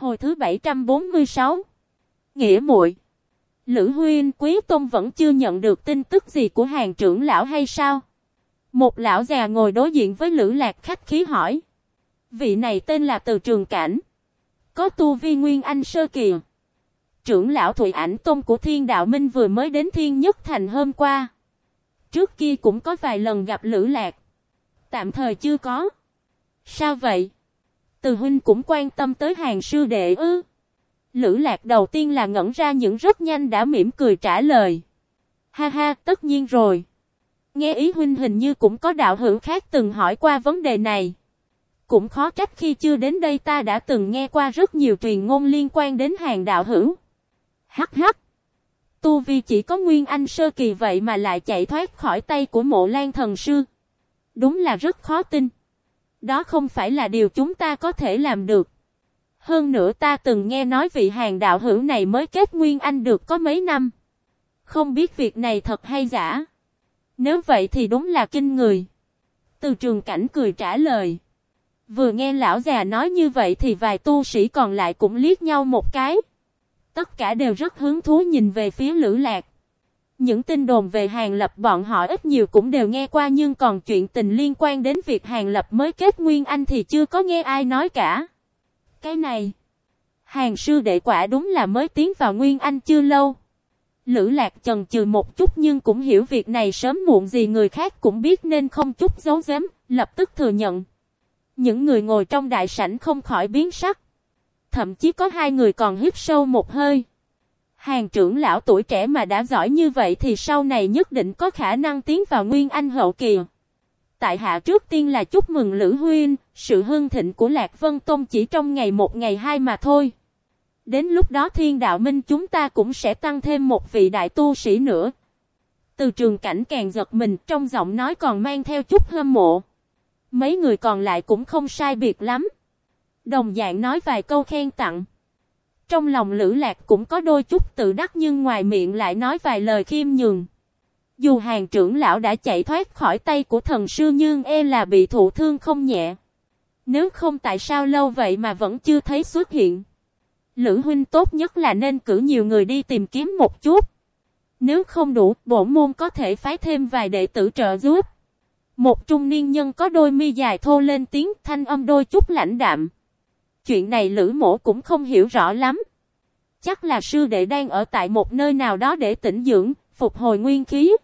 Hồi thứ 746 Nghĩa muội Lữ Huyên, Quý Tôn vẫn chưa nhận được tin tức gì của hàng trưởng lão hay sao? Một lão già ngồi đối diện với Lữ Lạc khách khí hỏi. Vị này tên là Từ Trường Cảnh. Có tu vi Nguyên Anh Sơ Kỳ. Trưởng lão Thụy Ảnh Tôn của Thiên Đạo Minh vừa mới đến Thiên Nhất Thành hôm qua. Trước kia cũng có vài lần gặp Lữ Lạc. Tạm thời chưa có. Sao vậy? Từ huynh cũng quan tâm tới hàng sư đệ ư. Lữ lạc đầu tiên là ngẩn ra những rất nhanh đã mỉm cười trả lời. Ha ha, tất nhiên rồi. Nghe ý huynh hình như cũng có đạo hữu khác từng hỏi qua vấn đề này. Cũng khó trách khi chưa đến đây ta đã từng nghe qua rất nhiều truyền ngôn liên quan đến hàng đạo hữu. Hắc hắc. Tu Vi chỉ có Nguyên Anh sơ kỳ vậy mà lại chạy thoát khỏi tay của mộ lan thần sư. Đúng là rất khó tin. Đó không phải là điều chúng ta có thể làm được. Hơn nữa ta từng nghe nói vị hàng đạo hữu này mới kết Nguyên Anh được có mấy năm. Không biết việc này thật hay giả. Nếu vậy thì đúng là kinh người. Từ trường cảnh cười trả lời. Vừa nghe lão già nói như vậy thì vài tu sĩ còn lại cũng liếc nhau một cái. Tất cả đều rất hứng thú nhìn về phía lữ lạc. Những tin đồn về hàng lập bọn họ ít nhiều cũng đều nghe qua nhưng còn chuyện tình liên quan đến việc hàng lập mới kết Nguyên Anh thì chưa có nghe ai nói cả. Cái này, hàng sư đệ quả đúng là mới tiến vào Nguyên Anh chưa lâu. Lữ lạc chần chừ một chút nhưng cũng hiểu việc này sớm muộn gì người khác cũng biết nên không chút giấu giếm, lập tức thừa nhận. Những người ngồi trong đại sảnh không khỏi biến sắc. Thậm chí có hai người còn hít sâu một hơi. Hàng trưởng lão tuổi trẻ mà đã giỏi như vậy thì sau này nhất định có khả năng tiến vào Nguyên Anh hậu kỳ. Tại hạ trước tiên là chúc mừng Lữ Huyên, sự hưng thịnh của Lạc Vân tông chỉ trong ngày một ngày hai mà thôi. Đến lúc đó thiên đạo minh chúng ta cũng sẽ tăng thêm một vị đại tu sĩ nữa. Từ trường cảnh càng giật mình trong giọng nói còn mang theo chút hâm mộ. Mấy người còn lại cũng không sai biệt lắm. Đồng dạng nói vài câu khen tặng. Trong lòng Lữ Lạc cũng có đôi chút tự đắc nhưng ngoài miệng lại nói vài lời khiêm nhường. Dù hàng trưởng lão đã chạy thoát khỏi tay của thần sư nhưng e là bị thụ thương không nhẹ. Nếu không tại sao lâu vậy mà vẫn chưa thấy xuất hiện. Lữ huynh tốt nhất là nên cử nhiều người đi tìm kiếm một chút. Nếu không đủ, bổ môn có thể phái thêm vài đệ tử trợ giúp. Một trung niên nhân có đôi mi dài thô lên tiếng thanh âm đôi chút lãnh đạm. Chuyện này Lữ mổ cũng không hiểu rõ lắm. Chắc là sư đệ đang ở tại một nơi nào đó để tĩnh dưỡng, phục hồi nguyên khí.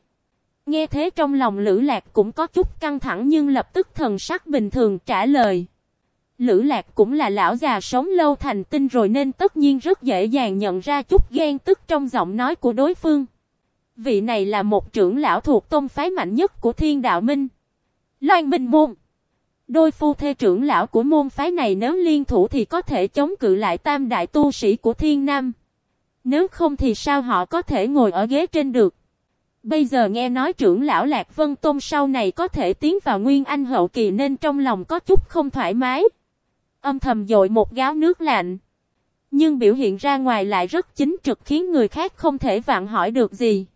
Nghe thế trong lòng Lữ Lạc cũng có chút căng thẳng nhưng lập tức thần sắc bình thường trả lời. Lữ Lạc cũng là lão già sống lâu thành tinh rồi nên tất nhiên rất dễ dàng nhận ra chút ghen tức trong giọng nói của đối phương. Vị này là một trưởng lão thuộc tôn phái mạnh nhất của thiên đạo minh. Loan Minh Môn Đôi phu thê trưởng lão của môn phái này nếu liên thủ thì có thể chống cự lại tam đại tu sĩ của thiên nam. Nếu không thì sao họ có thể ngồi ở ghế trên được. Bây giờ nghe nói trưởng lão Lạc Vân Tôn sau này có thể tiến vào Nguyên Anh hậu kỳ nên trong lòng có chút không thoải mái. Âm thầm dội một gáo nước lạnh. Nhưng biểu hiện ra ngoài lại rất chính trực khiến người khác không thể vặn hỏi được gì.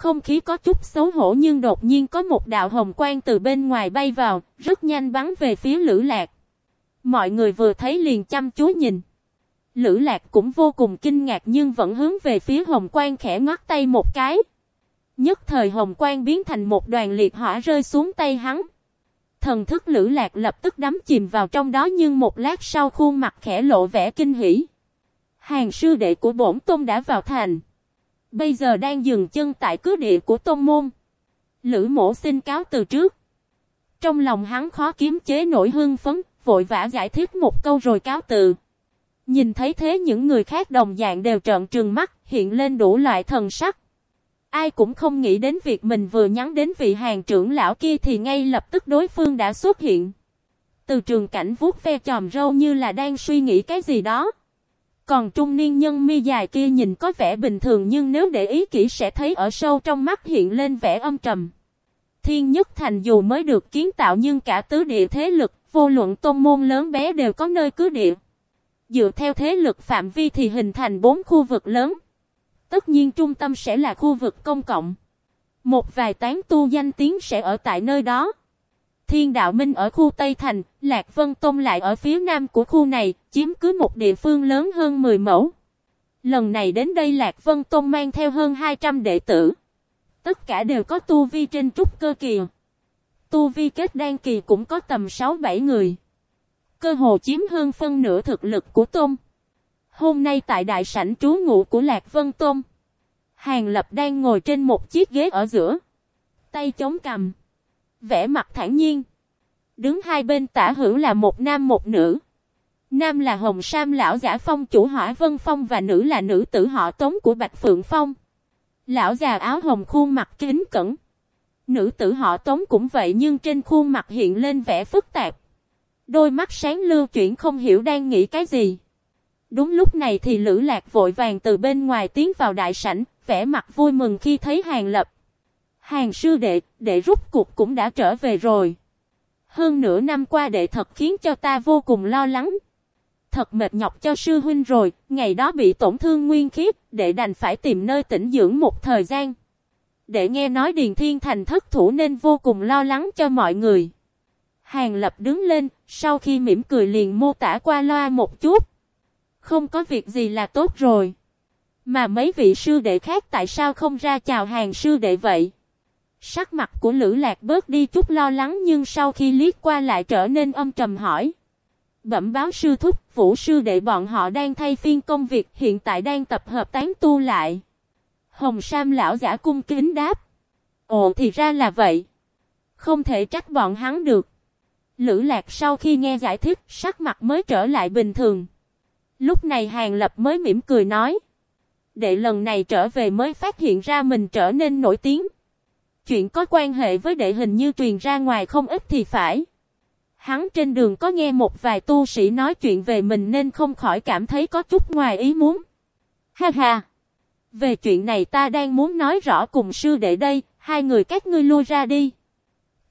Không khí có chút xấu hổ nhưng đột nhiên có một đạo hồng quang từ bên ngoài bay vào, rất nhanh bắn về phía Lữ Lạc. Mọi người vừa thấy liền chăm chú nhìn. Lữ Lạc cũng vô cùng kinh ngạc nhưng vẫn hướng về phía hồng quang khẽ ngót tay một cái. Nhất thời hồng quang biến thành một đoàn liệt hỏa rơi xuống tay hắn. Thần thức Lữ Lạc lập tức đắm chìm vào trong đó nhưng một lát sau khuôn mặt khẽ lộ vẻ kinh hỉ. Hàng sư đệ của bổn tôn đã vào thành. Bây giờ đang dừng chân tại cứ địa của tôn môn. Lữ mổ xin cáo từ trước. Trong lòng hắn khó kiếm chế nổi hưng phấn, vội vã giải thích một câu rồi cáo từ. Nhìn thấy thế những người khác đồng dạng đều trợn trừng mắt, hiện lên đủ loại thần sắc. Ai cũng không nghĩ đến việc mình vừa nhắn đến vị hàng trưởng lão kia thì ngay lập tức đối phương đã xuất hiện. Từ trường cảnh vuốt ve chòm râu như là đang suy nghĩ cái gì đó. Còn trung niên nhân mi dài kia nhìn có vẻ bình thường nhưng nếu để ý kỹ sẽ thấy ở sâu trong mắt hiện lên vẻ âm trầm. Thiên Nhất Thành dù mới được kiến tạo nhưng cả tứ địa thế lực, vô luận tôn môn lớn bé đều có nơi cứ địa. Dựa theo thế lực phạm vi thì hình thành bốn khu vực lớn. Tất nhiên trung tâm sẽ là khu vực công cộng. Một vài tán tu danh tiếng sẽ ở tại nơi đó. Thiên Đạo Minh ở khu Tây Thành, Lạc Vân Tông lại ở phía nam của khu này, chiếm cứ một địa phương lớn hơn 10 mẫu. Lần này đến đây Lạc Vân Tông mang theo hơn 200 đệ tử. Tất cả đều có tu vi trên trúc cơ kỳ. Tu vi kết đan kỳ cũng có tầm 6-7 người. Cơ hồ chiếm hơn phân nửa thực lực của Tôn. Hôm nay tại đại sảnh trú ngụ của Lạc Vân Tôn. Hàng Lập đang ngồi trên một chiếc ghế ở giữa. Tay chống cầm vẻ mặt thản nhiên. Đứng hai bên tả hữu là một nam một nữ. Nam là Hồng Sam lão giả phong chủ hỏa Vân Phong và nữ là nữ tử họ tống của Bạch Phượng Phong. Lão già áo hồng khuôn mặt kính cẩn. Nữ tử họ tống cũng vậy nhưng trên khuôn mặt hiện lên vẻ phức tạp. Đôi mắt sáng lưu chuyển không hiểu đang nghĩ cái gì. Đúng lúc này thì Lữ Lạc vội vàng từ bên ngoài tiến vào đại sảnh, vẻ mặt vui mừng khi thấy Hàng Lập. Hàng sư đệ, đệ rút cuộc cũng đã trở về rồi. Hơn nửa năm qua đệ thật khiến cho ta vô cùng lo lắng. Thật mệt nhọc cho sư huynh rồi, ngày đó bị tổn thương nguyên khiếp, đệ đành phải tìm nơi tĩnh dưỡng một thời gian. Đệ nghe nói Điền Thiên Thành thất thủ nên vô cùng lo lắng cho mọi người. Hàng Lập đứng lên, sau khi mỉm cười liền mô tả qua loa một chút. Không có việc gì là tốt rồi. Mà mấy vị sư đệ khác tại sao không ra chào hàng sư đệ vậy? Sắc mặt của Lữ Lạc bớt đi chút lo lắng nhưng sau khi liếc qua lại trở nên âm trầm hỏi. Bẩm báo sư thúc, vũ sư đệ bọn họ đang thay phiên công việc hiện tại đang tập hợp tán tu lại. Hồng Sam lão giả cung kính đáp. Ồ thì ra là vậy. Không thể trách bọn hắn được. Lữ Lạc sau khi nghe giải thích sắc mặt mới trở lại bình thường. Lúc này Hàng Lập mới mỉm cười nói. Đệ lần này trở về mới phát hiện ra mình trở nên nổi tiếng. Chuyện có quan hệ với đệ hình như truyền ra ngoài không ít thì phải. Hắn trên đường có nghe một vài tu sĩ nói chuyện về mình nên không khỏi cảm thấy có chút ngoài ý muốn. Ha ha! Về chuyện này ta đang muốn nói rõ cùng sư đệ đây, hai người các ngươi lui ra đi.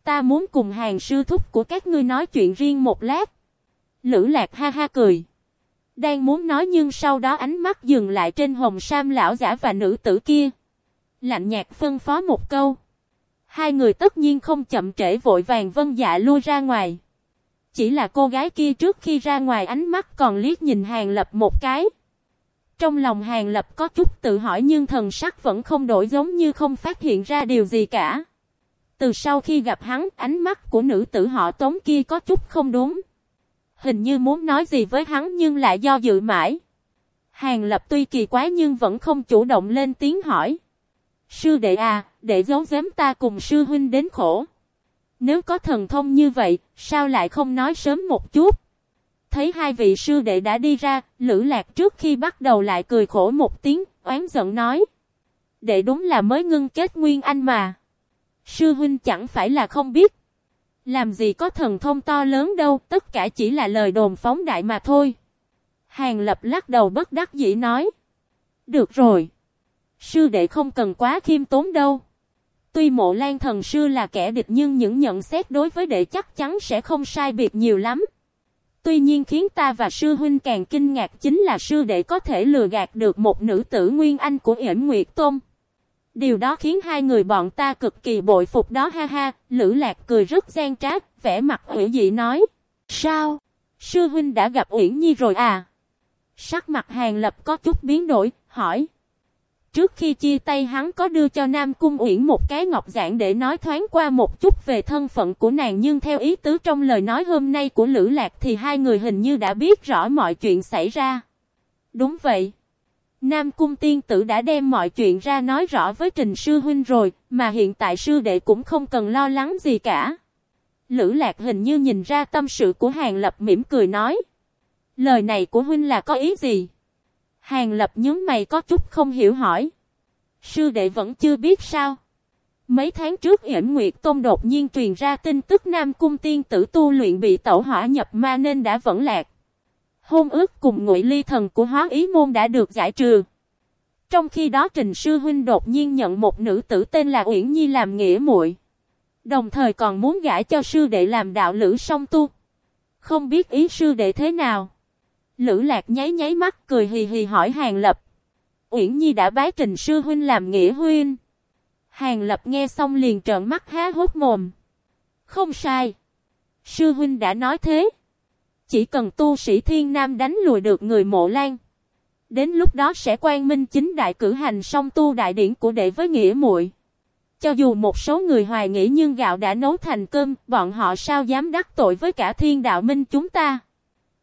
Ta muốn cùng hàng sư thúc của các ngươi nói chuyện riêng một lát. Lữ lạc ha ha cười. Đang muốn nói nhưng sau đó ánh mắt dừng lại trên hồng sam lão giả và nữ tử kia. Lạnh nhạt phân phó một câu. Hai người tất nhiên không chậm trễ vội vàng vân dạ lui ra ngoài. Chỉ là cô gái kia trước khi ra ngoài ánh mắt còn liếc nhìn hàng lập một cái. Trong lòng hàng lập có chút tự hỏi nhưng thần sắc vẫn không đổi giống như không phát hiện ra điều gì cả. Từ sau khi gặp hắn, ánh mắt của nữ tử họ tống kia có chút không đúng. Hình như muốn nói gì với hắn nhưng lại do dự mãi. Hàng lập tuy kỳ quái nhưng vẫn không chủ động lên tiếng hỏi. Sư đệ à, để giấu giếm ta cùng sư huynh đến khổ. Nếu có thần thông như vậy, sao lại không nói sớm một chút? Thấy hai vị sư đệ đã đi ra, Lữ Lạc trước khi bắt đầu lại cười khổ một tiếng, oán giận nói. Đệ đúng là mới ngưng kết nguyên anh mà. Sư huynh chẳng phải là không biết. Làm gì có thần thông to lớn đâu, tất cả chỉ là lời đồn phóng đại mà thôi. Hàng lập lắc đầu bất đắc dĩ nói. Được rồi. Sư đệ không cần quá khiêm tốn đâu. Tuy mộ lan thần sư là kẻ địch nhưng những nhận xét đối với đệ chắc chắn sẽ không sai biệt nhiều lắm. Tuy nhiên khiến ta và sư huynh càng kinh ngạc chính là sư đệ có thể lừa gạt được một nữ tử nguyên anh của yểm Nguyệt Tôn. Điều đó khiến hai người bọn ta cực kỳ bội phục đó ha ha, Lữ Lạc cười rất gian trác, vẻ mặt ủy dị nói. Sao? Sư huynh đã gặp Uyển Nhi rồi à? Sắc mặt Hàng Lập có chút biến đổi, hỏi. Trước khi chia tay hắn có đưa cho Nam Cung Uyển một cái ngọc giản để nói thoáng qua một chút về thân phận của nàng nhưng theo ý tứ trong lời nói hôm nay của Lữ Lạc thì hai người hình như đã biết rõ mọi chuyện xảy ra. Đúng vậy. Nam Cung Tiên Tử đã đem mọi chuyện ra nói rõ với Trình Sư Huynh rồi, mà hiện tại Sư Đệ cũng không cần lo lắng gì cả. Lữ Lạc hình như nhìn ra tâm sự của Hàng Lập mỉm cười nói. Lời này của Huynh là có ý gì? Hàng Lập nhớ mày có chút không hiểu hỏi. Sư Đệ vẫn chưa biết sao? Mấy tháng trước yển Nguyệt Tôn đột nhiên truyền ra tin tức Nam Cung Tiên Tử tu luyện bị tẩu hỏa nhập ma nên đã vẫn lạc. Hôn ước cùng ngụy ly thần của hóa ý môn đã được giải trừ. Trong khi đó Trình Sư Huynh đột nhiên nhận một nữ tử tên là Uyển Nhi làm nghĩa muội Đồng thời còn muốn gả cho sư đệ làm đạo lữ song tu. Không biết ý sư đệ thế nào. Lữ lạc nháy nháy mắt cười hì hì hỏi Hàng Lập. Uyển Nhi đã bái Trình Sư Huynh làm nghĩa huynh. Hàng Lập nghe xong liền trợn mắt há hốt mồm. Không sai. Sư huynh đã nói thế. Chỉ cần tu sĩ thiên nam đánh lùi được người mộ lan. Đến lúc đó sẽ quan minh chính đại cử hành song tu đại điển của đệ với nghĩa muội. Cho dù một số người hoài nghĩ nhưng gạo đã nấu thành cơm, bọn họ sao dám đắc tội với cả thiên đạo minh chúng ta.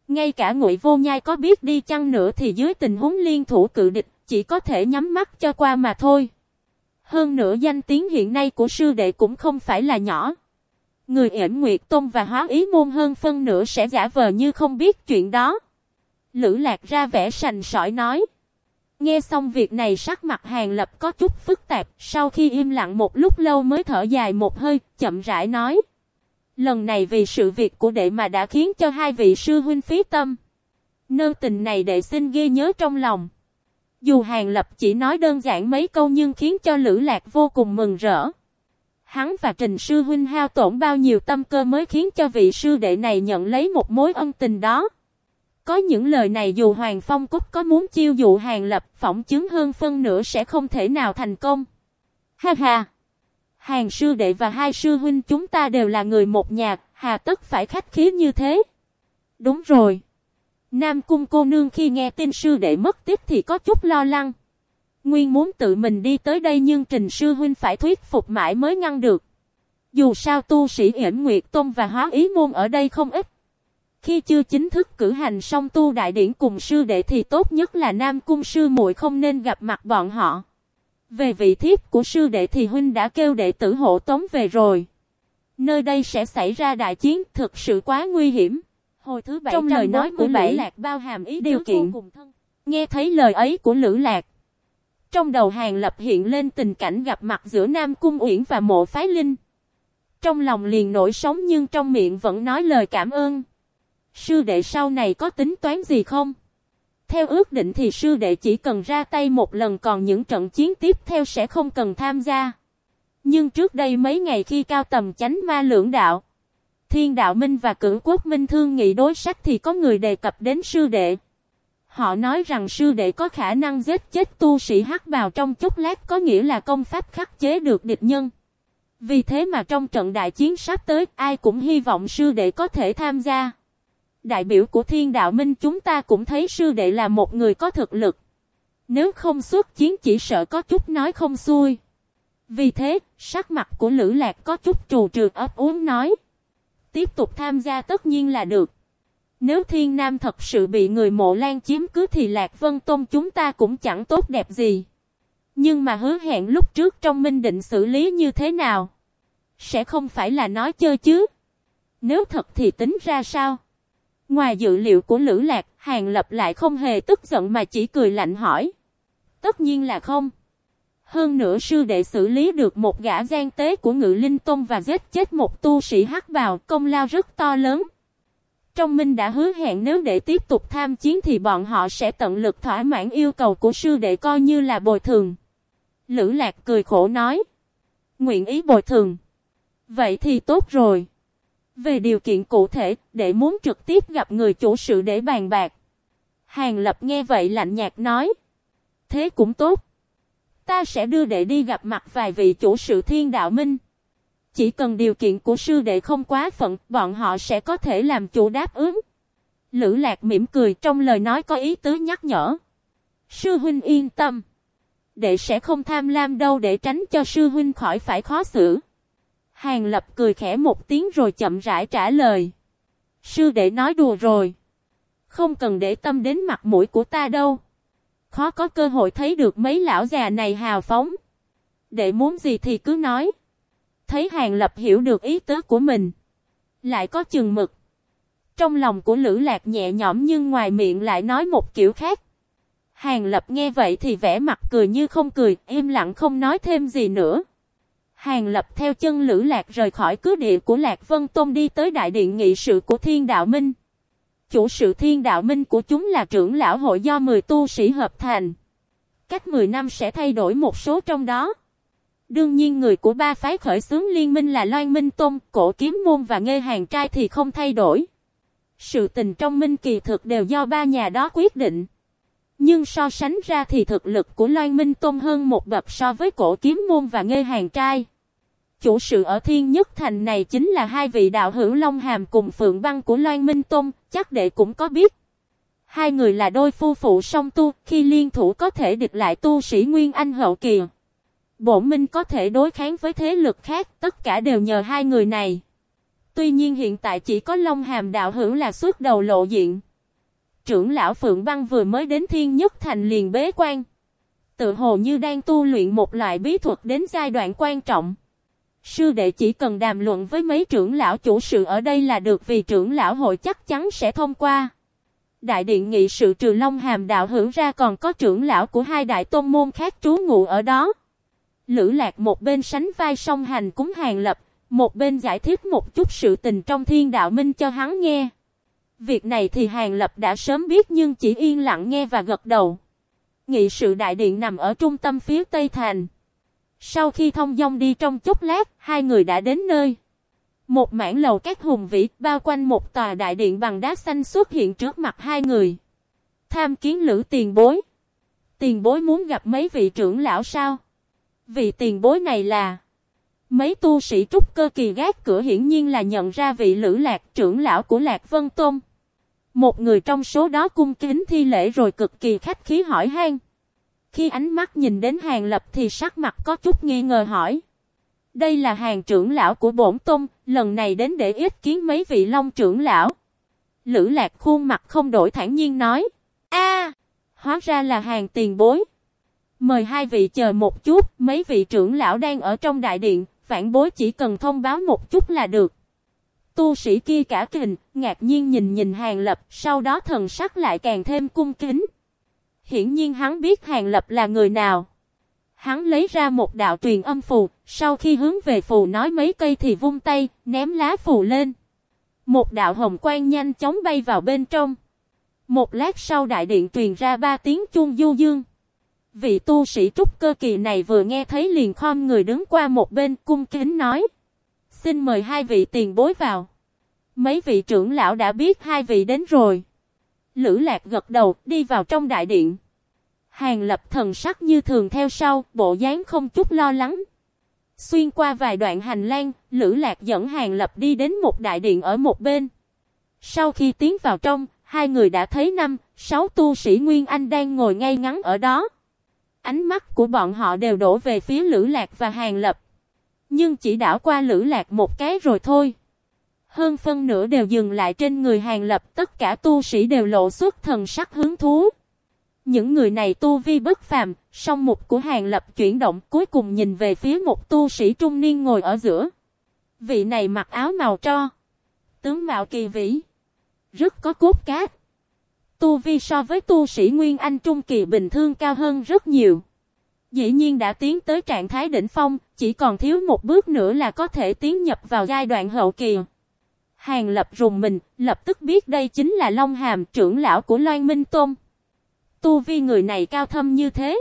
Ngay cả ngụy vô nhai có biết đi chăng nữa thì dưới tình huống liên thủ cự địch, chỉ có thể nhắm mắt cho qua mà thôi. Hơn nữa danh tiếng hiện nay của sư đệ cũng không phải là nhỏ. Người ẩn Nguyệt Tôn và hóa ý môn hơn phân nửa sẽ giả vờ như không biết chuyện đó. Lữ lạc ra vẻ sành sỏi nói. Nghe xong việc này sắc mặt hàng lập có chút phức tạp, sau khi im lặng một lúc lâu mới thở dài một hơi, chậm rãi nói. Lần này vì sự việc của đệ mà đã khiến cho hai vị sư huynh phí tâm. Nơ tình này đệ xin ghi nhớ trong lòng. Dù hàng lập chỉ nói đơn giản mấy câu nhưng khiến cho Lữ Lạc vô cùng mừng rỡ. Hắn và Trình Sư Huynh hao tổn bao nhiêu tâm cơ mới khiến cho vị sư đệ này nhận lấy một mối ân tình đó. Có những lời này dù Hoàng Phong Cúc có muốn chiêu dụ hàng lập phỏng chứng hơn phân nửa sẽ không thể nào thành công. Ha ha! Hàng sư đệ và hai sư huynh chúng ta đều là người một nhà, hà tất phải khách khí như thế. Đúng rồi. Nam cung cô nương khi nghe tin sư đệ mất tiếp thì có chút lo lắng. Nguyên muốn tự mình đi tới đây nhưng trình sư huynh phải thuyết phục mãi mới ngăn được. Dù sao tu sĩ yểm Nguyệt Tôn và Hóa Ý Môn ở đây không ít. Khi chưa chính thức cử hành xong tu đại điển cùng sư đệ thì tốt nhất là Nam Cung sư muội không nên gặp mặt bọn họ. Về vị thiếp của sư đệ thì huynh đã kêu đệ tử hộ tống về rồi. Nơi đây sẽ xảy ra đại chiến thực sự quá nguy hiểm. Hồi thứ bảy trong lời nói của Bảy Lạc bao hàm ý điều kiện. Nghe thấy lời ấy của Lữ Lạc. Trong đầu hàng lập hiện lên tình cảnh gặp mặt giữa Nam Cung Uyển và mộ phái linh. Trong lòng liền nổi sóng nhưng trong miệng vẫn nói lời cảm ơn. Sư đệ sau này có tính toán gì không? Theo ước định thì sư đệ chỉ cần ra tay một lần còn những trận chiến tiếp theo sẽ không cần tham gia. Nhưng trước đây mấy ngày khi cao tầm chánh ma lưỡng đạo, Thiên đạo minh và cử quốc minh thương nghị đối sách thì có người đề cập đến sư đệ. Họ nói rằng sư đệ có khả năng giết chết tu sĩ hắc bào trong chốc lát có nghĩa là công pháp khắc chế được địch nhân. Vì thế mà trong trận đại chiến sắp tới ai cũng hy vọng sư đệ có thể tham gia đại biểu của thiên đạo minh chúng ta cũng thấy sư đệ là một người có thực lực. Nếu không xuất chiến chỉ sợ có chút nói không xuôi. Vì thế, sắc mặt của Lữ Lạc có chút trù trừ ấp uống nói. Tiếp tục tham gia tất nhiên là được. Nếu thiên nam thật sự bị người mộ lan chiếm cứ thì Lạc Vân Tôn chúng ta cũng chẳng tốt đẹp gì. Nhưng mà hứa hẹn lúc trước trong minh định xử lý như thế nào? Sẽ không phải là nói chơi chứ? Nếu thật thì tính ra sao? Ngoài dự liệu của Lữ Lạc, Hàng Lập lại không hề tức giận mà chỉ cười lạnh hỏi. Tất nhiên là không. Hơn nữa sư đệ xử lý được một gã gian tế của ngự linh tôn và giết chết một tu sĩ hắc bào công lao rất to lớn. Trong Minh đã hứa hẹn nếu để tiếp tục tham chiến thì bọn họ sẽ tận lực thỏa mãn yêu cầu của sư đệ coi như là bồi thường. Lữ Lạc cười khổ nói. Nguyện ý bồi thường. Vậy thì tốt rồi. Về điều kiện cụ thể, để muốn trực tiếp gặp người chủ sự để bàn bạc. Hàng Lập nghe vậy lạnh nhạt nói. Thế cũng tốt. Ta sẽ đưa đệ đi gặp mặt vài vị chủ sự thiên đạo minh. Chỉ cần điều kiện của sư đệ không quá phận, bọn họ sẽ có thể làm chủ đáp ứng. Lữ lạc mỉm cười trong lời nói có ý tứ nhắc nhở. Sư huynh yên tâm. Đệ sẽ không tham lam đâu để tránh cho sư huynh khỏi phải khó xử. Hàng lập cười khẽ một tiếng rồi chậm rãi trả lời. Sư đệ nói đùa rồi. Không cần để tâm đến mặt mũi của ta đâu. Khó có cơ hội thấy được mấy lão già này hào phóng. Đệ muốn gì thì cứ nói. Thấy hàng lập hiểu được ý tứ của mình. Lại có chừng mực. Trong lòng của Lữ Lạc nhẹ nhõm nhưng ngoài miệng lại nói một kiểu khác. Hàng lập nghe vậy thì vẻ mặt cười như không cười, im lặng không nói thêm gì nữa. Hàng lập theo chân Lữ Lạc rời khỏi cứ địa của Lạc Vân Tôn đi tới đại điện nghị sự của Thiên Đạo Minh. Chủ sự Thiên Đạo Minh của chúng là trưởng lão hội do 10 tu sĩ hợp thành. Cách 10 năm sẽ thay đổi một số trong đó. Đương nhiên người của ba phái khởi xướng liên minh là Loan Minh Tôn, Cổ Kiếm Môn và Ngê Hàng Trai thì không thay đổi. Sự tình trong minh kỳ thực đều do ba nhà đó quyết định. Nhưng so sánh ra thì thực lực của Loan Minh Tôn hơn một bậc so với cổ kiếm môn và Ngê Hàng Trai chủ sự ở Thiên Nhất Thành này chính là hai vị đạo hữu Long Hàm cùng Phượng Băng của Loan Minh Tôn, chắc đệ cũng có biết. Hai người là đôi phu phụ song tu, khi liên thủ có thể địch lại tu sĩ Nguyên Anh hậu kỳ. bộ Minh có thể đối kháng với thế lực khác, tất cả đều nhờ hai người này. Tuy nhiên hiện tại chỉ có Long Hàm đạo hữu là xuất đầu lộ diện. Trưởng lão Phượng Băng vừa mới đến Thiên Nhất Thành liền bế quan. Tự hồ như đang tu luyện một loại bí thuật đến giai đoạn quan trọng. Sư đệ chỉ cần đàm luận với mấy trưởng lão chủ sự ở đây là được vì trưởng lão hội chắc chắn sẽ thông qua. Đại điện nghị sự trừ Long Hàm đạo hưởng ra còn có trưởng lão của hai đại tôn môn khác trú ngụ ở đó. Lữ lạc một bên sánh vai song hành cúng hàng lập, một bên giải thích một chút sự tình trong thiên đạo minh cho hắn nghe. Việc này thì hàng lập đã sớm biết nhưng chỉ yên lặng nghe và gật đầu. Nghị sự đại điện nằm ở trung tâm phía tây thành. Sau khi thông dong đi trong chốc lát, hai người đã đến nơi. Một mảng lầu các hùng vĩ bao quanh một tòa đại điện bằng đá xanh xuất hiện trước mặt hai người. Tham kiến lữ tiền bối. Tiền bối muốn gặp mấy vị trưởng lão sao? Vị tiền bối này là... Mấy tu sĩ trúc cơ kỳ gác cửa hiển nhiên là nhận ra vị lữ lạc trưởng lão của Lạc Vân Tôn. Một người trong số đó cung kính thi lễ rồi cực kỳ khách khí hỏi han. Khi ánh mắt nhìn đến hàng lập thì sắc mặt có chút nghi ngờ hỏi. Đây là hàng trưởng lão của bổn tôn, lần này đến để ít kiến mấy vị long trưởng lão. Lữ lạc khuôn mặt không đổi thản nhiên nói. a hóa ra là hàng tiền bối. Mời hai vị chờ một chút, mấy vị trưởng lão đang ở trong đại điện, phản bối chỉ cần thông báo một chút là được. Tu sĩ kia cả kình, ngạc nhiên nhìn nhìn hàng lập, sau đó thần sắc lại càng thêm cung kính. Hiển nhiên hắn biết hàng lập là người nào. Hắn lấy ra một đạo truyền âm phù, sau khi hướng về phù nói mấy cây thì vung tay, ném lá phù lên. Một đạo hồng quang nhanh chóng bay vào bên trong. Một lát sau đại điện truyền ra ba tiếng chuông du dương. Vị tu sĩ trúc cơ kỳ này vừa nghe thấy liền khom người đứng qua một bên cung kính nói. Xin mời hai vị tiền bối vào. Mấy vị trưởng lão đã biết hai vị đến rồi. Lữ lạc gật đầu đi vào trong đại điện. Hàng lập thần sắc như thường theo sau, bộ dáng không chút lo lắng. Xuyên qua vài đoạn hành lang, Lữ Lạc dẫn Hàng Lập đi đến một đại điện ở một bên. Sau khi tiến vào trong, hai người đã thấy năm, sáu tu sĩ Nguyên Anh đang ngồi ngay ngắn ở đó. Ánh mắt của bọn họ đều đổ về phía Lữ Lạc và Hàng Lập. Nhưng chỉ đảo qua Lữ Lạc một cái rồi thôi. Hơn phân nửa đều dừng lại trên người Hàng Lập, tất cả tu sĩ đều lộ xuất thần sắc hứng thú. Những người này tu vi bất phàm, song mục của Hàng Lập chuyển động cuối cùng nhìn về phía một tu sĩ trung niên ngồi ở giữa. Vị này mặc áo màu tro. Tướng mạo kỳ vĩ. Rất có cốt cát. Tu vi so với tu sĩ Nguyên Anh Trung Kỳ bình thường cao hơn rất nhiều. Dĩ nhiên đã tiến tới trạng thái đỉnh phong, chỉ còn thiếu một bước nữa là có thể tiến nhập vào giai đoạn hậu kỳ. Hàng lập rùng mình, lập tức biết đây chính là Long Hàm trưởng lão của Loan Minh Tôn. Tu vi người này cao thâm như thế.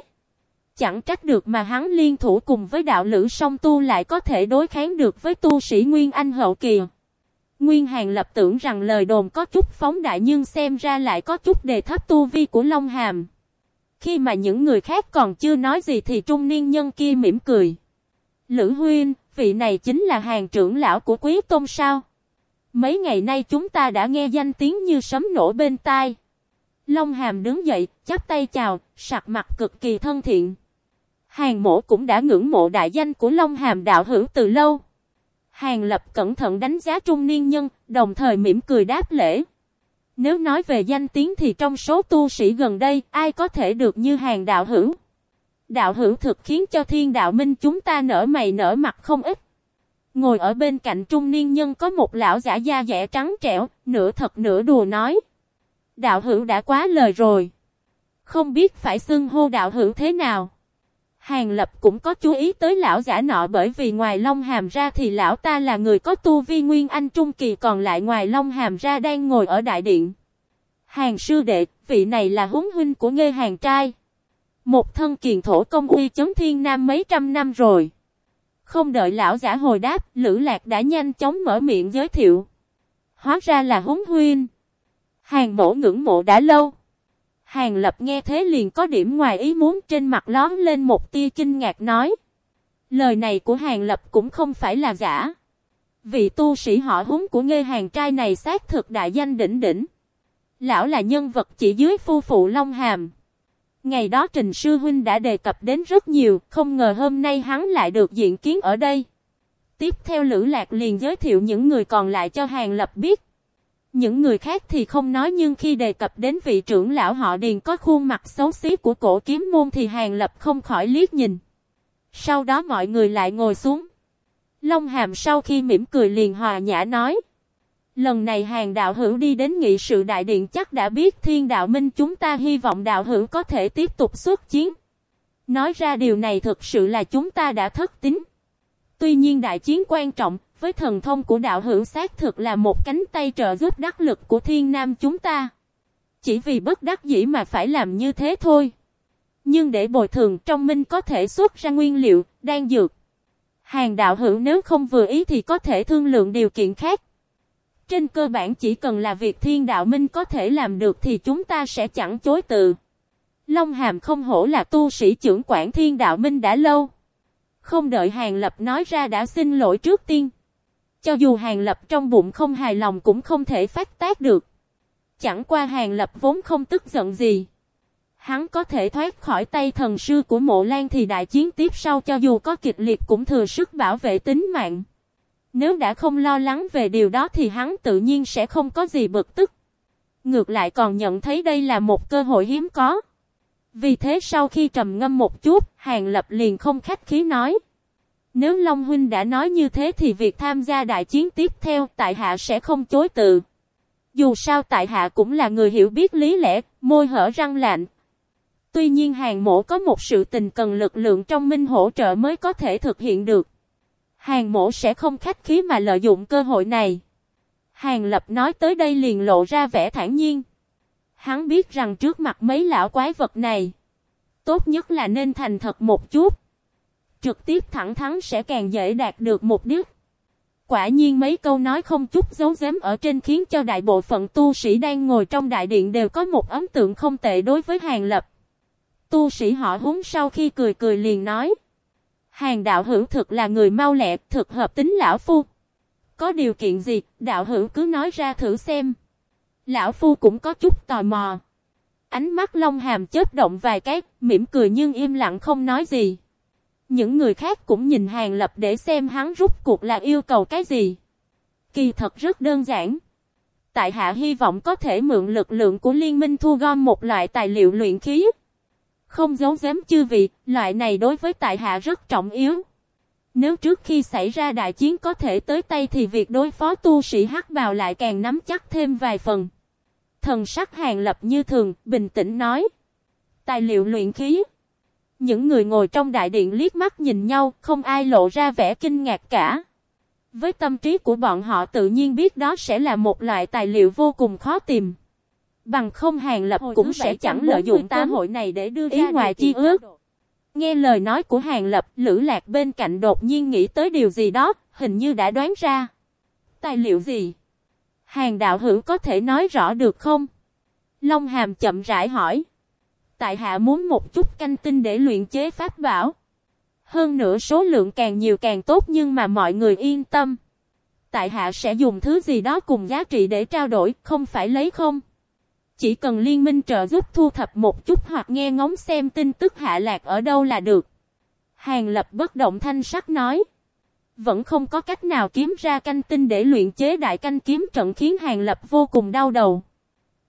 Chẳng trách được mà hắn liên thủ cùng với đạo lữ song tu lại có thể đối kháng được với tu sĩ Nguyên Anh hậu kỳ. Nguyên Hàng lập tưởng rằng lời đồn có chút phóng đại nhưng xem ra lại có chút đề thấp tu vi của Long Hàm. Khi mà những người khác còn chưa nói gì thì trung niên nhân kia mỉm cười. Lữ Huyên, vị này chính là hàng trưởng lão của Quý Tôn sao? Mấy ngày nay chúng ta đã nghe danh tiếng như sấm nổ bên tai. Long Hàm đứng dậy, chắp tay chào, sặc mặt cực kỳ thân thiện. Hàng mổ cũng đã ngưỡng mộ đại danh của Long Hàm đạo hữu từ lâu. Hàng lập cẩn thận đánh giá trung niên nhân, đồng thời mỉm cười đáp lễ. Nếu nói về danh tiếng thì trong số tu sĩ gần đây, ai có thể được như hàng đạo hữu? Đạo hữu thực khiến cho thiên đạo minh chúng ta nở mày nở mặt không ít. Ngồi ở bên cạnh trung niên nhân có một lão giả da dẻ trắng trẻo, nửa thật nửa đùa nói. Đạo hữu đã quá lời rồi. Không biết phải xưng hô đạo hữu thế nào. Hàng lập cũng có chú ý tới lão giả nọ bởi vì ngoài Long Hàm ra thì lão ta là người có tu vi Nguyên Anh Trung Kỳ còn lại ngoài Long Hàm ra đang ngồi ở đại điện. Hàng sư đệ, vị này là huấn huynh của ngê hàng trai. Một thân kiền thổ công uy chấn thiên nam mấy trăm năm rồi. Không đợi lão giả hồi đáp, Lữ Lạc đã nhanh chóng mở miệng giới thiệu. Hóa ra là húng huyên, Hàng mổ ngưỡng mộ đã lâu. Hàng lập nghe thế liền có điểm ngoài ý muốn trên mặt lón lên một tia kinh ngạc nói. Lời này của Hàng Lập cũng không phải là giả. Vị tu sĩ họ húng của nghe hàng trai này xác thực đại danh đỉnh đỉnh. Lão là nhân vật chỉ dưới phu phụ Long Hàm. Ngày đó Trình Sư Huynh đã đề cập đến rất nhiều, không ngờ hôm nay hắn lại được diện kiến ở đây. Tiếp theo Lữ Lạc liền giới thiệu những người còn lại cho Hàng Lập biết. Những người khác thì không nói nhưng khi đề cập đến vị trưởng lão họ Điền có khuôn mặt xấu xí của cổ kiếm môn thì Hàng Lập không khỏi liếc nhìn. Sau đó mọi người lại ngồi xuống. Long Hàm sau khi mỉm cười liền hòa nhã nói. Lần này hàng đạo hữu đi đến nghị sự đại điện chắc đã biết thiên đạo minh chúng ta hy vọng đạo hữu có thể tiếp tục xuất chiến. Nói ra điều này thực sự là chúng ta đã thất tính. Tuy nhiên đại chiến quan trọng, với thần thông của đạo hữu xác thực là một cánh tay trợ giúp đắc lực của thiên nam chúng ta. Chỉ vì bất đắc dĩ mà phải làm như thế thôi. Nhưng để bồi thường trong minh có thể xuất ra nguyên liệu, đan dược. Hàng đạo hữu nếu không vừa ý thì có thể thương lượng điều kiện khác. Trên cơ bản chỉ cần là việc thiên đạo minh có thể làm được thì chúng ta sẽ chẳng chối từ. Long Hàm không hổ là tu sĩ trưởng quản thiên đạo minh đã lâu. Không đợi Hàng Lập nói ra đã xin lỗi trước tiên. Cho dù Hàng Lập trong bụng không hài lòng cũng không thể phát tác được. Chẳng qua Hàng Lập vốn không tức giận gì. Hắn có thể thoát khỏi tay thần sư của mộ lan thì đại chiến tiếp sau cho dù có kịch liệt cũng thừa sức bảo vệ tính mạng. Nếu đã không lo lắng về điều đó thì hắn tự nhiên sẽ không có gì bực tức. Ngược lại còn nhận thấy đây là một cơ hội hiếm có. Vì thế sau khi trầm ngâm một chút, Hàng Lập liền không khách khí nói. Nếu Long Huynh đã nói như thế thì việc tham gia đại chiến tiếp theo tại hạ sẽ không chối từ. Dù sao tại hạ cũng là người hiểu biết lý lẽ, môi hở răng lạnh. Tuy nhiên hàng mổ có một sự tình cần lực lượng trong minh hỗ trợ mới có thể thực hiện được. Hàng mổ sẽ không khách khí mà lợi dụng cơ hội này. Hàng lập nói tới đây liền lộ ra vẻ thản nhiên. Hắn biết rằng trước mặt mấy lão quái vật này, tốt nhất là nên thành thật một chút. Trực tiếp thẳng thắn sẽ càng dễ đạt được mục đích. Quả nhiên mấy câu nói không chút giấu giếm ở trên khiến cho đại bộ phận tu sĩ đang ngồi trong đại điện đều có một ấn tượng không tệ đối với Hàng Lập. Tu sĩ họ húng sau khi cười cười liền nói. Hàng đạo hữu thực là người mau lẹ, thực hợp tính lão phu. Có điều kiện gì, đạo hữu cứ nói ra thử xem. Lão phu cũng có chút tò mò. Ánh mắt Long Hàm chớp động vài cái, mỉm cười nhưng im lặng không nói gì. Những người khác cũng nhìn Hàng Lập để xem hắn rút cuộc là yêu cầu cái gì. Kỳ thật rất đơn giản. Tại hạ hy vọng có thể mượn lực lượng của liên minh thu gom một loại tài liệu luyện khí. Không giấu giếm chư vị, loại này đối với tại hạ rất trọng yếu. Nếu trước khi xảy ra đại chiến có thể tới tay thì việc đối phó tu sĩ hắc bào lại càng nắm chắc thêm vài phần. Thần sắc hàng lập như thường, bình tĩnh nói. Tài liệu luyện khí. Những người ngồi trong đại điện liếc mắt nhìn nhau, không ai lộ ra vẻ kinh ngạc cả. Với tâm trí của bọn họ tự nhiên biết đó sẽ là một loại tài liệu vô cùng khó tìm. Bằng không hàng lập cũng sẽ chẳng lợi dụng cơ hội này để đưa ý ngoài chi ước. Nghe lời nói của hàng lập, lữ lạc bên cạnh đột nhiên nghĩ tới điều gì đó, hình như đã đoán ra. Tài liệu gì? Hàng đạo hữu có thể nói rõ được không? Long hàm chậm rãi hỏi. Tại hạ muốn một chút canh tinh để luyện chế pháp bảo. Hơn nữa số lượng càng nhiều càng tốt nhưng mà mọi người yên tâm. Tại hạ sẽ dùng thứ gì đó cùng giá trị để trao đổi, không phải lấy không? Chỉ cần liên minh trợ giúp thu thập một chút hoặc nghe ngóng xem tin tức hạ lạc ở đâu là được. Hàng lập bất động thanh sắc nói. Vẫn không có cách nào kiếm ra canh tinh để luyện chế đại canh kiếm trận khiến hàng lập vô cùng đau đầu.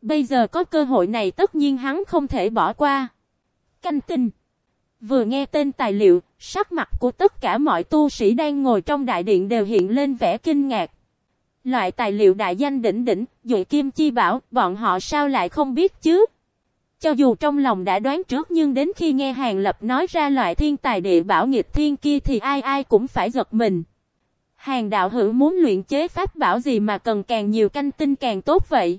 Bây giờ có cơ hội này tất nhiên hắn không thể bỏ qua. Canh tinh. Vừa nghe tên tài liệu, sắc mặt của tất cả mọi tu sĩ đang ngồi trong đại điện đều hiện lên vẻ kinh ngạc. Loại tài liệu đại danh đỉnh đỉnh, dụ kim chi bảo, bọn họ sao lại không biết chứ? Cho dù trong lòng đã đoán trước nhưng đến khi nghe Hàng Lập nói ra loại thiên tài địa bảo nghịch thiên kia thì ai ai cũng phải giật mình. Hàng đạo hữu muốn luyện chế pháp bảo gì mà cần càng nhiều canh tinh càng tốt vậy?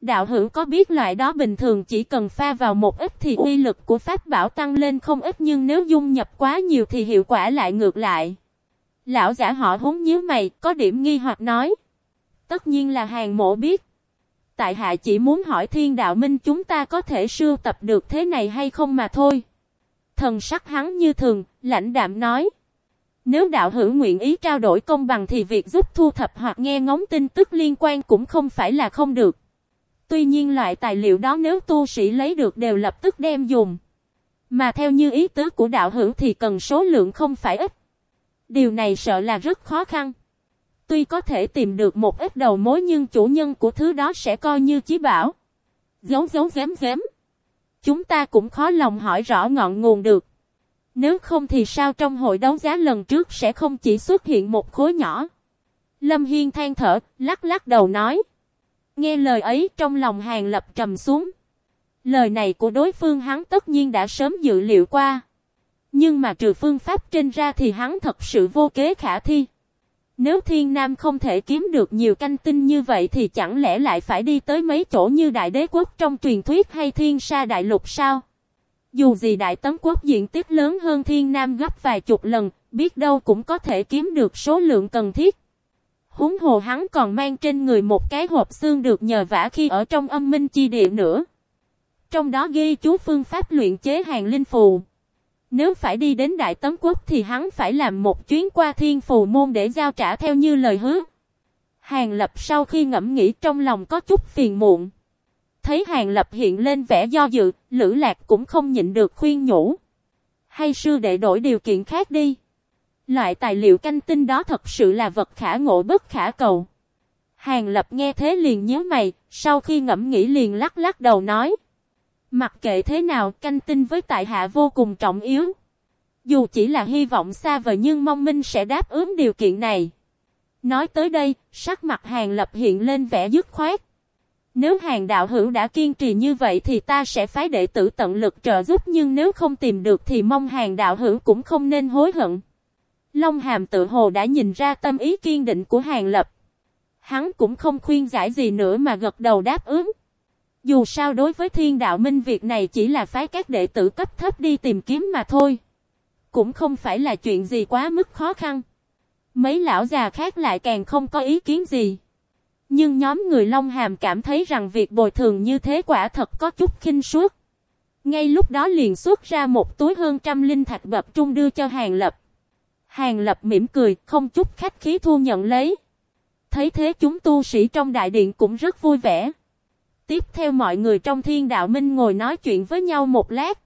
Đạo hữu có biết loại đó bình thường chỉ cần pha vào một ít thì uy lực của pháp bảo tăng lên không ít nhưng nếu dung nhập quá nhiều thì hiệu quả lại ngược lại. Lão giả họ húng nhíu mày, có điểm nghi hoặc nói. Tất nhiên là hàng mộ biết. Tại hạ chỉ muốn hỏi thiên đạo minh chúng ta có thể sưu tập được thế này hay không mà thôi. Thần sắc hắn như thường, lãnh đạm nói. Nếu đạo hữu nguyện ý trao đổi công bằng thì việc giúp thu thập hoặc nghe ngóng tin tức liên quan cũng không phải là không được. Tuy nhiên loại tài liệu đó nếu tu sĩ lấy được đều lập tức đem dùng. Mà theo như ý tứ của đạo hữu thì cần số lượng không phải ít. Điều này sợ là rất khó khăn. Tuy có thể tìm được một ít đầu mối nhưng chủ nhân của thứ đó sẽ coi như chí bảo. Giấu giấu giếm giếm. Chúng ta cũng khó lòng hỏi rõ ngọn nguồn được. Nếu không thì sao trong hội đấu giá lần trước sẽ không chỉ xuất hiện một khối nhỏ. Lâm Hiên than thở, lắc lắc đầu nói. Nghe lời ấy trong lòng hàng lập trầm xuống. Lời này của đối phương hắn tất nhiên đã sớm dự liệu qua. Nhưng mà trừ phương pháp trên ra thì hắn thật sự vô kế khả thi. Nếu thiên nam không thể kiếm được nhiều canh tinh như vậy thì chẳng lẽ lại phải đi tới mấy chỗ như đại đế quốc trong truyền thuyết hay thiên sa đại lục sao? Dù gì đại tấn quốc diện tích lớn hơn thiên nam gấp vài chục lần, biết đâu cũng có thể kiếm được số lượng cần thiết. Húng hồ hắn còn mang trên người một cái hộp xương được nhờ vả khi ở trong âm minh chi địa nữa. Trong đó ghi chú phương pháp luyện chế hàng linh phù. Nếu phải đi đến Đại Tấn Quốc thì hắn phải làm một chuyến qua thiên phù môn để giao trả theo như lời hứa. Hàng Lập sau khi ngẫm nghĩ trong lòng có chút phiền muộn. Thấy Hàng Lập hiện lên vẻ do dự, Lữ Lạc cũng không nhịn được khuyên nhủ. Hay sư đệ đổi điều kiện khác đi. Loại tài liệu canh tinh đó thật sự là vật khả ngộ bất khả cầu. Hàng Lập nghe thế liền nhớ mày, sau khi ngẫm nghĩ liền lắc lắc đầu nói. Mặc kệ thế nào, canh tinh với tại hạ vô cùng trọng yếu. Dù chỉ là hy vọng xa vời nhưng mong minh sẽ đáp ứng điều kiện này. Nói tới đây, sắc mặt hàng lập hiện lên vẻ dứt khoát. Nếu hàng đạo hữu đã kiên trì như vậy thì ta sẽ phái đệ tử tận lực trợ giúp nhưng nếu không tìm được thì mong hàng đạo hữu cũng không nên hối hận. Long hàm tự hồ đã nhìn ra tâm ý kiên định của hàng lập. Hắn cũng không khuyên giải gì nữa mà gật đầu đáp ứng. Dù sao đối với thiên đạo minh việc này chỉ là phái các đệ tử cấp thấp đi tìm kiếm mà thôi. Cũng không phải là chuyện gì quá mức khó khăn. Mấy lão già khác lại càng không có ý kiến gì. Nhưng nhóm người Long Hàm cảm thấy rằng việc bồi thường như thế quả thật có chút khinh suốt. Ngay lúc đó liền xuất ra một túi hơn trăm linh thạch bập trung đưa cho Hàng Lập. Hàng Lập mỉm cười, không chút khách khí thu nhận lấy. Thấy thế chúng tu sĩ trong đại điện cũng rất vui vẻ. Tiếp theo mọi người trong thiên đạo minh ngồi nói chuyện với nhau một lát.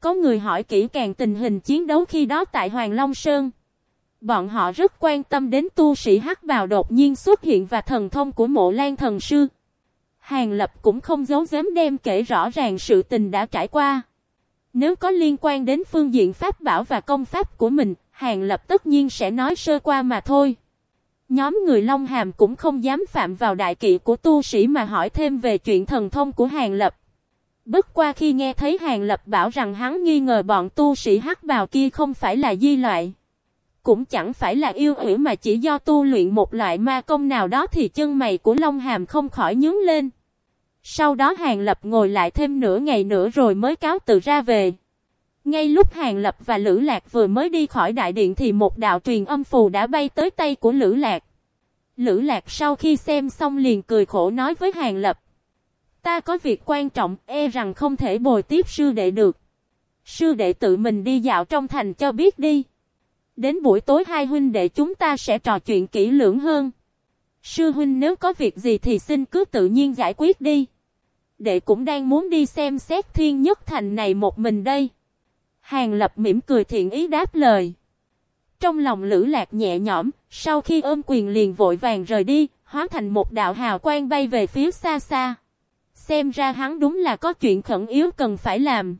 Có người hỏi kỹ càng tình hình chiến đấu khi đó tại Hoàng Long Sơn. Bọn họ rất quan tâm đến tu sĩ hắc bào đột nhiên xuất hiện và thần thông của mộ lan thần sư. Hàng Lập cũng không giấu giếm đem kể rõ ràng sự tình đã trải qua. Nếu có liên quan đến phương diện pháp bảo và công pháp của mình, Hàng Lập tất nhiên sẽ nói sơ qua mà thôi. Nhóm người Long Hàm cũng không dám phạm vào đại kỵ của tu sĩ mà hỏi thêm về chuyện thần thông của Hàng Lập. Bất qua khi nghe thấy Hàng Lập bảo rằng hắn nghi ngờ bọn tu sĩ hắc bào kia không phải là di loại. Cũng chẳng phải là yêu ủy mà chỉ do tu luyện một loại ma công nào đó thì chân mày của Long Hàm không khỏi nhướng lên. Sau đó Hàng Lập ngồi lại thêm nửa ngày nữa rồi mới cáo từ ra về. Ngay lúc Hàng Lập và Lữ Lạc vừa mới đi khỏi đại điện thì một đạo truyền âm phù đã bay tới tay của Lữ Lạc. Lữ Lạc sau khi xem xong liền cười khổ nói với Hàng Lập. Ta có việc quan trọng e rằng không thể bồi tiếp sư đệ được. Sư đệ tự mình đi dạo trong thành cho biết đi. Đến buổi tối hai huynh đệ chúng ta sẽ trò chuyện kỹ lưỡng hơn. Sư huynh nếu có việc gì thì xin cứ tự nhiên giải quyết đi. Đệ cũng đang muốn đi xem xét thiên nhất thành này một mình đây. Hàng lập mỉm cười thiện ý đáp lời. Trong lòng lữ lạc nhẹ nhõm, sau khi ôm quyền liền vội vàng rời đi, hóa thành một đạo hào quang bay về phía xa xa. Xem ra hắn đúng là có chuyện khẩn yếu cần phải làm.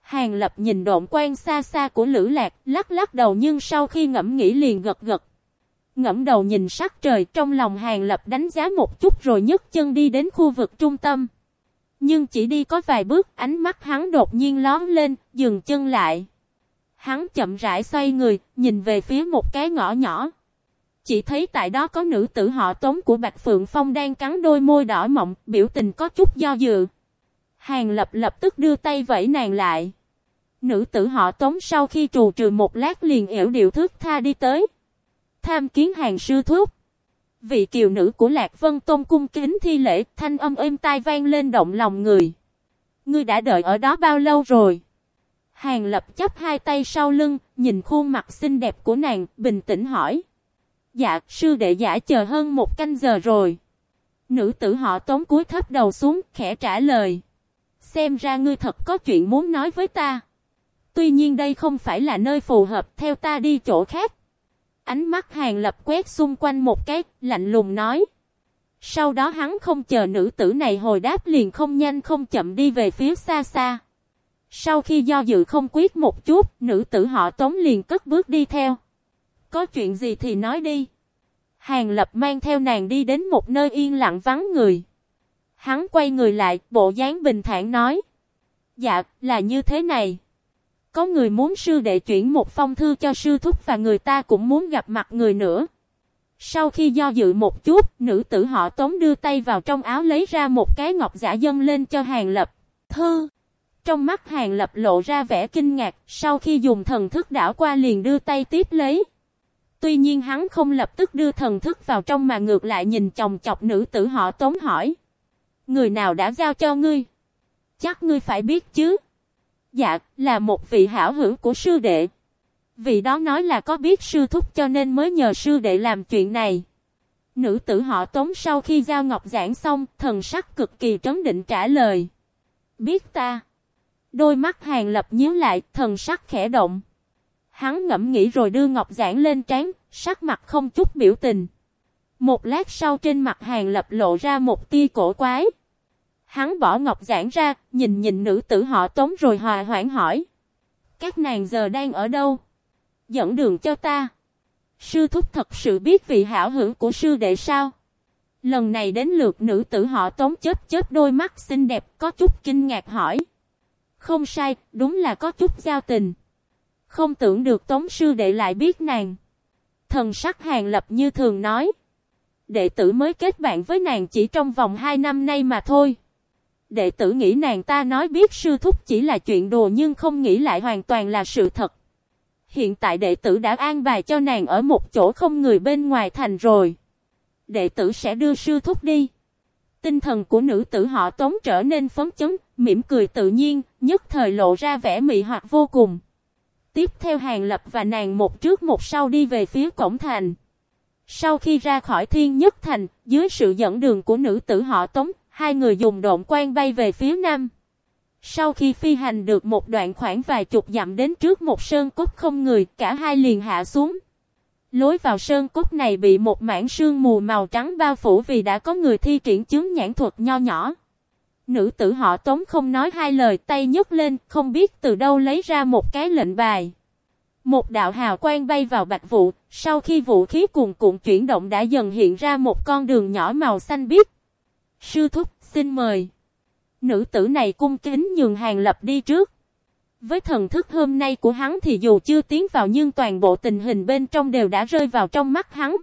Hàng lập nhìn độn quan xa xa của lữ lạc, lắc lắc đầu nhưng sau khi ngẫm nghĩ liền gật gật. Ngẫm đầu nhìn sắc trời trong lòng hàng lập đánh giá một chút rồi nhấc chân đi đến khu vực trung tâm. Nhưng chỉ đi có vài bước, ánh mắt hắn đột nhiên lón lên, dừng chân lại. Hắn chậm rãi xoay người, nhìn về phía một cái ngõ nhỏ. Chỉ thấy tại đó có nữ tử họ tống của Bạch Phượng Phong đang cắn đôi môi đỏ mọng, biểu tình có chút do dự. Hàng lập lập tức đưa tay vẫy nàng lại. Nữ tử họ tống sau khi trù trừ một lát liền ẻo điệu thước tha đi tới. Tham kiến hàng sư thúc. Vị kiều nữ của Lạc Vân Tôn cung kính thi lễ, thanh âm êm tai vang lên động lòng người. Ngươi đã đợi ở đó bao lâu rồi? Hàng lập chấp hai tay sau lưng, nhìn khuôn mặt xinh đẹp của nàng, bình tĩnh hỏi. Dạ, sư đệ giả chờ hơn một canh giờ rồi. Nữ tử họ tốn cúi thấp đầu xuống, khẽ trả lời. Xem ra ngươi thật có chuyện muốn nói với ta. Tuy nhiên đây không phải là nơi phù hợp, theo ta đi chỗ khác. Ánh mắt hàng lập quét xung quanh một cái, lạnh lùng nói. Sau đó hắn không chờ nữ tử này hồi đáp liền không nhanh không chậm đi về phía xa xa. Sau khi do dự không quyết một chút, nữ tử họ tống liền cất bước đi theo. Có chuyện gì thì nói đi. Hàng lập mang theo nàng đi đến một nơi yên lặng vắng người. Hắn quay người lại, bộ dáng bình thản nói. Dạ, là như thế này. Có người muốn sư đệ chuyển một phong thư cho sư thúc và người ta cũng muốn gặp mặt người nữa. Sau khi do dự một chút, nữ tử họ tống đưa tay vào trong áo lấy ra một cái ngọc giả dâng lên cho hàng lập. Thư! Trong mắt hàng lập lộ ra vẻ kinh ngạc, sau khi dùng thần thức đảo qua liền đưa tay tiếp lấy. Tuy nhiên hắn không lập tức đưa thần thức vào trong mà ngược lại nhìn chồng chọc nữ tử họ tống hỏi. Người nào đã giao cho ngươi? Chắc ngươi phải biết chứ. Dạ, là một vị hảo hữu của sư đệ. Vị đó nói là có biết sư thúc cho nên mới nhờ sư đệ làm chuyện này. Nữ tử họ tống sau khi giao ngọc giảng xong, thần sắc cực kỳ trấn định trả lời. Biết ta. Đôi mắt hàng lập nhíu lại, thần sắc khẽ động. Hắn ngẫm nghĩ rồi đưa ngọc giảng lên trán, sắc mặt không chút biểu tình. Một lát sau trên mặt hàng lập lộ ra một tia cổ quái. Hắn bỏ ngọc giản ra, nhìn nhìn nữ tử họ tống rồi hòa hoãn hỏi. Các nàng giờ đang ở đâu? Dẫn đường cho ta. Sư thúc thật sự biết vị hảo hữu của sư đệ sao? Lần này đến lượt nữ tử họ tống chết chết đôi mắt xinh đẹp có chút kinh ngạc hỏi. Không sai, đúng là có chút giao tình. Không tưởng được tống sư đệ lại biết nàng. Thần sắc hàng lập như thường nói. Đệ tử mới kết bạn với nàng chỉ trong vòng 2 năm nay mà thôi. Đệ tử nghĩ nàng ta nói biết sư thúc chỉ là chuyện đùa nhưng không nghĩ lại hoàn toàn là sự thật. Hiện tại đệ tử đã an bài cho nàng ở một chỗ không người bên ngoài thành rồi. Đệ tử sẽ đưa sư thúc đi. Tinh thần của nữ tử họ tống trở nên phấn chấn, mỉm cười tự nhiên, nhất thời lộ ra vẻ mị hoặc vô cùng. Tiếp theo hàng lập và nàng một trước một sau đi về phía cổng thành. Sau khi ra khỏi thiên nhất thành, dưới sự dẫn đường của nữ tử họ tống, hai người dùng độn quan bay về phía nam. Sau khi phi hành được một đoạn khoảng vài chục dặm đến trước một sơn cốt không người, cả hai liền hạ xuống. Lối vào sơn cốt này bị một mảng sương mù màu trắng bao phủ vì đã có người thi triển chứng nhãn thuật nho nhỏ. Nữ tử họ tống không nói hai lời tay nhấc lên, không biết từ đâu lấy ra một cái lệnh bài. Một đạo hào quang bay vào bạch vụ, sau khi vũ khí cuồn cuộn chuyển động đã dần hiện ra một con đường nhỏ màu xanh biếc. Sư thúc, xin mời. Nữ tử này cung kính nhường hàng lập đi trước. Với thần thức hôm nay của hắn thì dù chưa tiến vào nhưng toàn bộ tình hình bên trong đều đã rơi vào trong mắt hắn.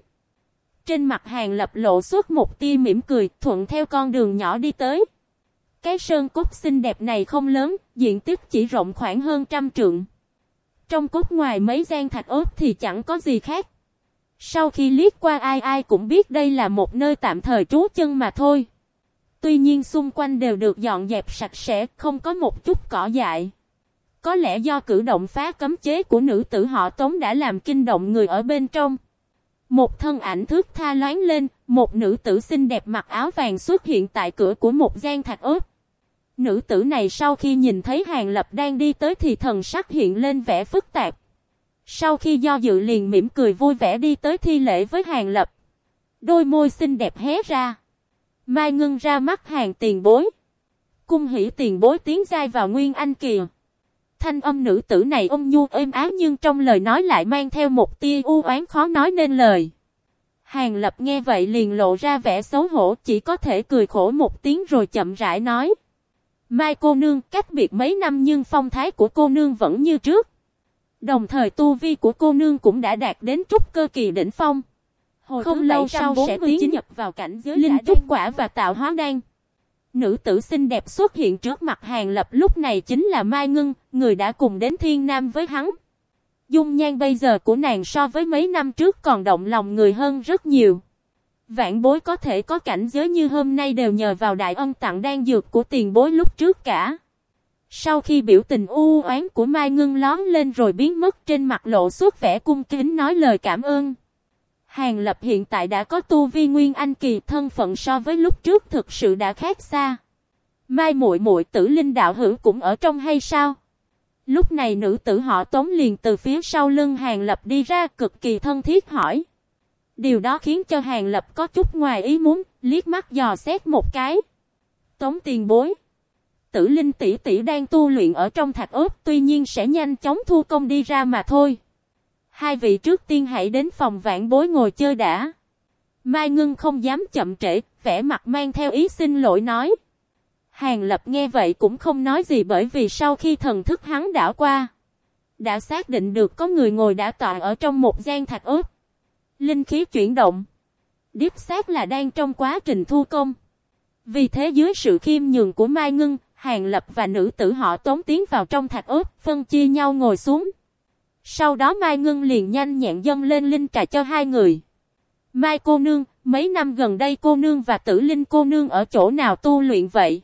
Trên mặt hàng lập lộ suốt một tia mỉm cười thuận theo con đường nhỏ đi tới. Cái sơn cốt xinh đẹp này không lớn, diện tích chỉ rộng khoảng hơn trăm trượng. Trong cốt ngoài mấy gian thạch ốp thì chẳng có gì khác. Sau khi liếc qua ai ai cũng biết đây là một nơi tạm thời trú chân mà thôi. Tuy nhiên xung quanh đều được dọn dẹp sạch sẽ, không có một chút cỏ dại. Có lẽ do cử động phá cấm chế của nữ tử họ Tống đã làm kinh động người ở bên trong. Một thân ảnh thước tha loáng lên, một nữ tử xinh đẹp mặc áo vàng xuất hiện tại cửa của một gian thạch ốp. Nữ tử này sau khi nhìn thấy Hàng Lập đang đi tới thì thần sắc hiện lên vẻ phức tạp. Sau khi do dự liền mỉm cười vui vẻ đi tới thi lễ với Hàng Lập. Đôi môi xinh đẹp hé ra. Mai ngưng ra mắt hàng tiền bối. Cung hỷ tiền bối tiến dai vào nguyên anh kìa. Thanh âm nữ tử này ôm nhu êm ái nhưng trong lời nói lại mang theo một tia u oán khó nói nên lời. Hàng lập nghe vậy liền lộ ra vẻ xấu hổ, chỉ có thể cười khổ một tiếng rồi chậm rãi nói. Mai cô nương, cách biệt mấy năm nhưng phong thái của cô nương vẫn như trước. Đồng thời tu vi của cô nương cũng đã đạt đến trúc cơ kỳ đỉnh phong. Hồi không lâu sau sẽ tiến nhập vào cảnh giới linh trúc quả và tạo hóa đan. Nữ tử xinh đẹp xuất hiện trước mặt hàng lập lúc này chính là Mai Ngưng, người đã cùng đến thiên nam với hắn. Dung nhan bây giờ của nàng so với mấy năm trước còn động lòng người hơn rất nhiều. Vạn bối có thể có cảnh giới như hôm nay đều nhờ vào đại ân tặng đan dược của tiền bối lúc trước cả. Sau khi biểu tình u oán của Mai Ngưng lón lên rồi biến mất trên mặt lộ suốt vẻ cung kính nói lời cảm ơn. Hàng Lập hiện tại đã có tu vi nguyên anh kỳ thân phận so với lúc trước thực sự đã khác xa. Mai muội muội tử linh đạo hữu cũng ở trong hay sao? Lúc này nữ tử họ tống liền từ phía sau lưng Hàng Lập đi ra cực kỳ thân thiết hỏi. Điều đó khiến cho Hàng Lập có chút ngoài ý muốn, liếc mắt dò xét một cái. Tống tiền bối. Tử linh tỷ tỷ đang tu luyện ở trong thạch ốp tuy nhiên sẽ nhanh chóng thu công đi ra mà thôi. Hai vị trước tiên hãy đến phòng vạn bối ngồi chơi đã. Mai Ngưng không dám chậm trễ, vẻ mặt mang theo ý xin lỗi nói. Hàng Lập nghe vậy cũng không nói gì bởi vì sau khi thần thức hắn đảo qua, đã xác định được có người ngồi đã tọa ở trong một gian thạch ốt. Linh khí chuyển động. Điếp xác là đang trong quá trình thu công. Vì thế dưới sự khiêm nhường của Mai Ngưng, Hàng Lập và nữ tử họ tốn tiến vào trong thạch ốt, phân chia nhau ngồi xuống. Sau đó Mai Ngân liền nhanh nhẹn dâng lên linh trà cho hai người. Mai cô nương, mấy năm gần đây cô nương và tử linh cô nương ở chỗ nào tu luyện vậy?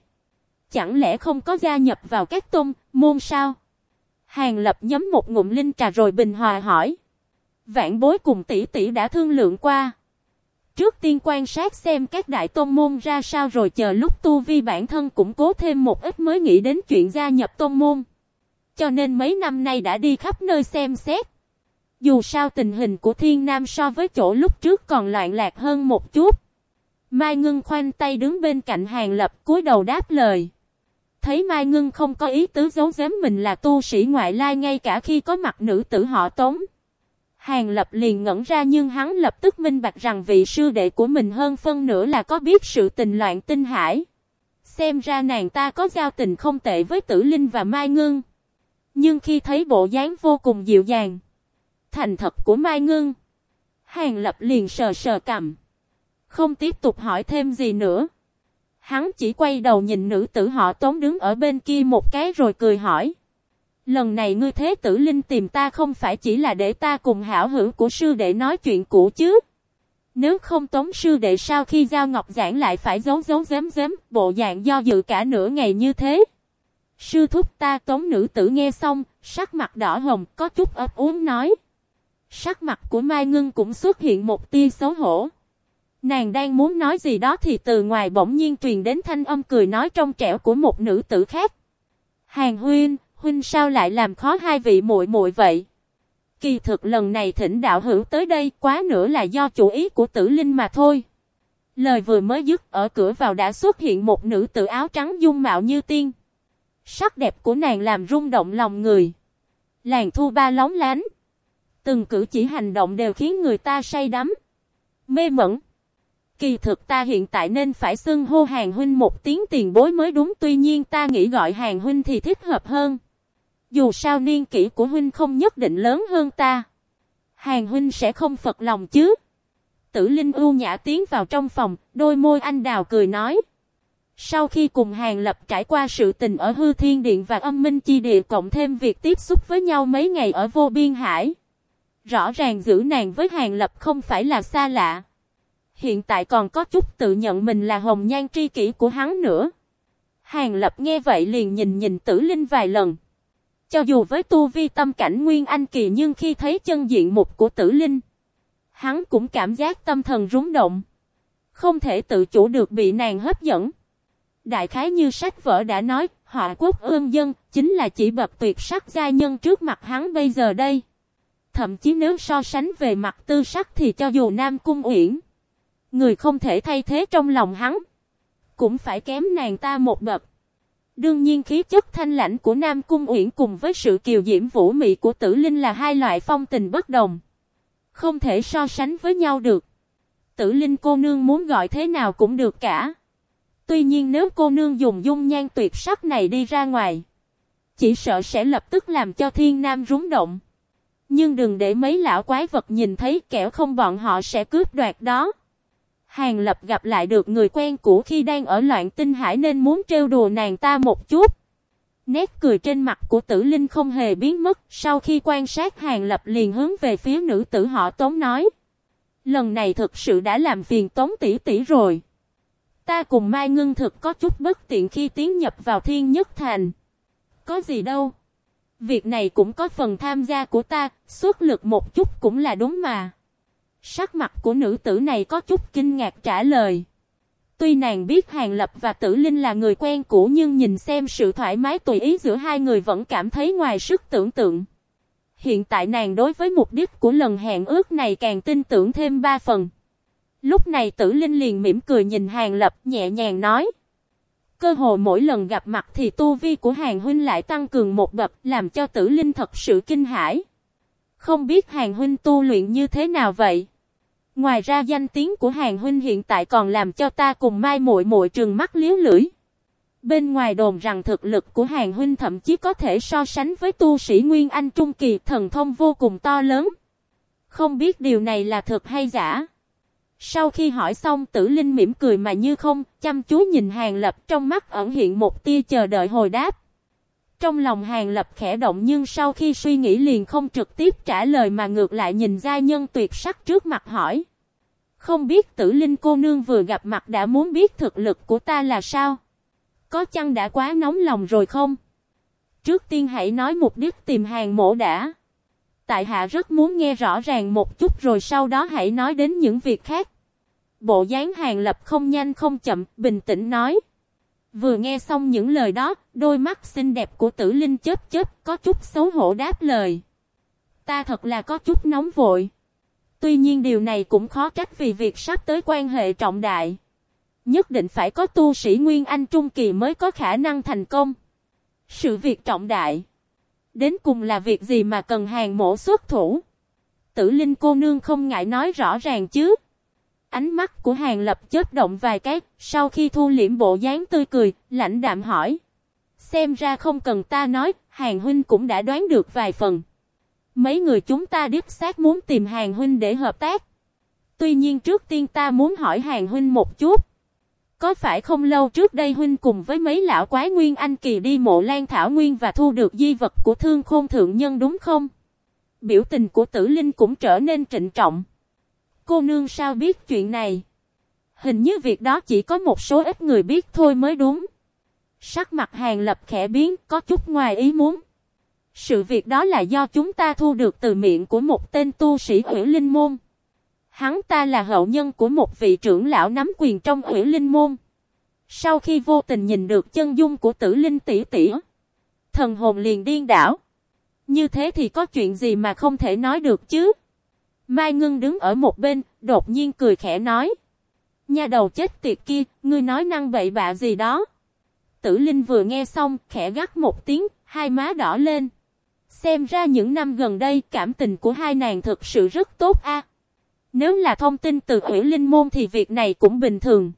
Chẳng lẽ không có gia nhập vào các tôn, môn sao? Hàng lập nhấm một ngụm linh trà rồi bình hòa hỏi. Vạn bối cùng tỷ tỷ đã thương lượng qua. Trước tiên quan sát xem các đại tôn môn ra sao rồi chờ lúc tu vi bản thân cũng cố thêm một ít mới nghĩ đến chuyện gia nhập tôn môn. Cho nên mấy năm nay đã đi khắp nơi xem xét. Dù sao tình hình của thiên nam so với chỗ lúc trước còn loạn lạc hơn một chút. Mai Ngưng khoanh tay đứng bên cạnh hàng lập cúi đầu đáp lời. Thấy Mai Ngưng không có ý tứ giấu giếm mình là tu sĩ ngoại lai ngay cả khi có mặt nữ tử họ tống. Hàng lập liền ngẩn ra nhưng hắn lập tức minh bạch rằng vị sư đệ của mình hơn phân nửa là có biết sự tình loạn tinh hải. Xem ra nàng ta có giao tình không tệ với tử linh và Mai Ngưng. Nhưng khi thấy bộ dáng vô cùng dịu dàng, thành thật của Mai Ngưng, Hàng Lập liền sờ sờ cầm. Không tiếp tục hỏi thêm gì nữa. Hắn chỉ quay đầu nhìn nữ tử họ tốn đứng ở bên kia một cái rồi cười hỏi. Lần này ngươi thế tử linh tìm ta không phải chỉ là để ta cùng hảo hữu của sư đệ nói chuyện cũ chứ. Nếu không tống sư đệ sao khi giao ngọc giảng lại phải giấu giấu giếm giếm, bộ dạng do dự cả nửa ngày như thế. Sư thúc ta tống nữ tử nghe xong, sắc mặt đỏ hồng, có chút ấp uống nói. Sắc mặt của Mai ngân cũng xuất hiện một tia xấu hổ. Nàng đang muốn nói gì đó thì từ ngoài bỗng nhiên truyền đến thanh âm cười nói trong trẻo của một nữ tử khác. Hàng huynh, huynh sao lại làm khó hai vị muội muội vậy? Kỳ thực lần này thỉnh đạo hữu tới đây quá nữa là do chủ ý của tử linh mà thôi. Lời vừa mới dứt ở cửa vào đã xuất hiện một nữ tử áo trắng dung mạo như tiên. Sắc đẹp của nàng làm rung động lòng người. Làng thu ba lóng lánh. Từng cử chỉ hành động đều khiến người ta say đắm. Mê mẩn. Kỳ thực ta hiện tại nên phải xưng hô hàng huynh một tiếng tiền bối mới đúng tuy nhiên ta nghĩ gọi hàng huynh thì thích hợp hơn. Dù sao niên kỷ của huynh không nhất định lớn hơn ta. Hàng huynh sẽ không phật lòng chứ. Tử Linh ưu nhã tiến vào trong phòng, đôi môi anh đào cười nói. Sau khi cùng Hàng Lập trải qua sự tình ở Hư Thiên Điện và âm minh chi địa cộng thêm việc tiếp xúc với nhau mấy ngày ở vô biên hải. Rõ ràng giữ nàng với Hàng Lập không phải là xa lạ. Hiện tại còn có chút tự nhận mình là hồng nhan tri kỷ của hắn nữa. Hàng Lập nghe vậy liền nhìn nhìn tử linh vài lần. Cho dù với tu vi tâm cảnh Nguyên Anh Kỳ nhưng khi thấy chân diện mục của tử linh, hắn cũng cảm giác tâm thần rúng động. Không thể tự chủ được bị nàng hấp dẫn. Đại khái như sách vở đã nói, họ quốc ương dân, chính là chỉ bậc tuyệt sắc gia nhân trước mặt hắn bây giờ đây. Thậm chí nếu so sánh về mặt tư sắc thì cho dù Nam Cung Uyển, người không thể thay thế trong lòng hắn, cũng phải kém nàng ta một bậc. Đương nhiên khí chất thanh lãnh của Nam Cung Uyển cùng với sự kiều diễm vũ mị của Tử Linh là hai loại phong tình bất đồng. Không thể so sánh với nhau được. Tử Linh cô nương muốn gọi thế nào cũng được cả. Tuy nhiên nếu cô nương dùng dung nhan tuyệt sắc này đi ra ngoài, chỉ sợ sẽ lập tức làm cho thiên nam rúng động. Nhưng đừng để mấy lão quái vật nhìn thấy kẻo không bọn họ sẽ cướp đoạt đó. Hàng Lập gặp lại được người quen cũ khi đang ở loạn tinh hải nên muốn trêu đùa nàng ta một chút. Nét cười trên mặt của tử linh không hề biến mất, sau khi quan sát Hàng Lập liền hướng về phía nữ tử họ Tống nói. Lần này thực sự đã làm phiền Tống tỷ tỷ rồi. Ta cùng Mai Ngưng thực có chút bất tiện khi tiến nhập vào thiên nhất thành. có gì đâu. Việc này cũng có phần tham gia của ta, xuất lực một chút cũng là đúng mà. Sắc mặt của nữ tử này có chút kinh ngạc trả lời. Tuy nàng biết Hàng Lập và Tử Linh là người quen cũ nhưng nhìn xem sự thoải mái tùy ý giữa hai người vẫn cảm thấy ngoài sức tưởng tượng. Hiện tại nàng đối với mục đích của lần hẹn ước này càng tin tưởng thêm ba phần. Lúc này Tử Linh liền mỉm cười nhìn Hàng Lập nhẹ nhàng nói. Cơ hồ mỗi lần gặp mặt thì tu vi của Hàng Huynh lại tăng cường một bậc làm cho Tử Linh thật sự kinh hãi. Không biết Hàng Huynh tu luyện như thế nào vậy? Ngoài ra danh tiếng của Hàng huynh hiện tại còn làm cho ta cùng Mai Muội Muội trừng mắt liếu lưỡi. Bên ngoài đồn rằng thực lực của Hàng huynh thậm chí có thể so sánh với tu sĩ Nguyên Anh trung kỳ, thần thông vô cùng to lớn. Không biết điều này là thật hay giả. Sau khi hỏi xong tử linh mỉm cười mà như không, chăm chú nhìn Hàng Lập trong mắt ẩn hiện một tia chờ đợi hồi đáp. Trong lòng Hàng Lập khẽ động nhưng sau khi suy nghĩ liền không trực tiếp trả lời mà ngược lại nhìn gia nhân tuyệt sắc trước mặt hỏi. Không biết tử linh cô nương vừa gặp mặt đã muốn biết thực lực của ta là sao? Có chăng đã quá nóng lòng rồi không? Trước tiên hãy nói mục đích tìm hàng mổ đã. Tại hạ rất muốn nghe rõ ràng một chút rồi sau đó hãy nói đến những việc khác. Bộ dáng hàng lập không nhanh không chậm, bình tĩnh nói. Vừa nghe xong những lời đó, đôi mắt xinh đẹp của tử linh chớp chớp có chút xấu hổ đáp lời. Ta thật là có chút nóng vội. Tuy nhiên điều này cũng khó trách vì việc sắp tới quan hệ trọng đại. Nhất định phải có tu sĩ Nguyên Anh Trung Kỳ mới có khả năng thành công. Sự việc trọng đại. Đến cùng là việc gì mà cần hàng mổ xuất thủ. Tử Linh cô nương không ngại nói rõ ràng chứ. Ánh mắt của hàng lập chớp động vài cái, sau khi thu liễm bộ dáng tươi cười, lãnh đạm hỏi. Xem ra không cần ta nói, hàng huynh cũng đã đoán được vài phần. Mấy người chúng ta điếp xác muốn tìm hàng huynh để hợp tác. Tuy nhiên trước tiên ta muốn hỏi hàng huynh một chút. Có phải không lâu trước đây huynh cùng với mấy lão quái nguyên anh kỳ đi mộ lan thảo nguyên và thu được di vật của thương khôn thượng nhân đúng không? Biểu tình của tử linh cũng trở nên trịnh trọng. Cô nương sao biết chuyện này? Hình như việc đó chỉ có một số ít người biết thôi mới đúng. Sắc mặt hàng lập khẽ biến có chút ngoài ý muốn. Sự việc đó là do chúng ta thu được từ miệng của một tên tu sĩ huyễn linh môn. Hắn ta là hậu nhân của một vị trưởng lão nắm quyền trong huyễn linh môn. Sau khi vô tình nhìn được chân dung của tử linh tỷ tỷ, thần hồn liền điên đảo. Như thế thì có chuyện gì mà không thể nói được chứ? Mai Ngân đứng ở một bên, đột nhiên cười khẽ nói. Nhà đầu chết tiệt kia, ngươi nói năng bậy bạ gì đó. Tử Linh vừa nghe xong, khẽ gắt một tiếng, hai má đỏ lên. Xem ra những năm gần đây cảm tình của hai nàng thực sự rất tốt a. Nếu là thông tin từ ủy linh môn thì việc này cũng bình thường.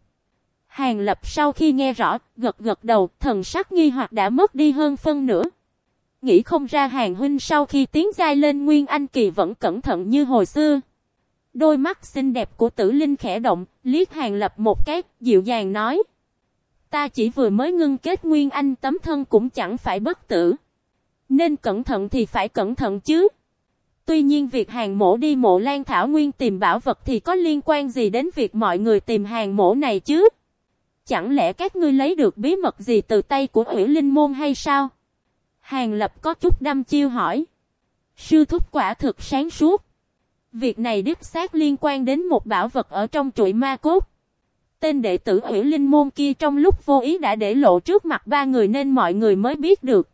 Hàng lập sau khi nghe rõ, gật gật đầu, thần sắc nghi hoặc đã mất đi hơn phân nửa. Nghĩ không ra hàng huynh sau khi tiến giai lên Nguyên Anh Kỳ vẫn cẩn thận như hồi xưa. Đôi mắt xinh đẹp của tử linh khẽ động, liếc hàng lập một cái, dịu dàng nói. Ta chỉ vừa mới ngưng kết Nguyên Anh tấm thân cũng chẳng phải bất tử. Nên cẩn thận thì phải cẩn thận chứ. Tuy nhiên việc hàng mổ đi mộ lan thảo nguyên tìm bảo vật thì có liên quan gì đến việc mọi người tìm hàng mổ này chứ? Chẳng lẽ các ngươi lấy được bí mật gì từ tay của ủy linh môn hay sao? Hàng lập có chút đâm chiêu hỏi. Sư thúc quả thực sáng suốt. Việc này đích xác liên quan đến một bảo vật ở trong chuỗi ma cốt. Tên đệ tử ủy linh môn kia trong lúc vô ý đã để lộ trước mặt ba người nên mọi người mới biết được.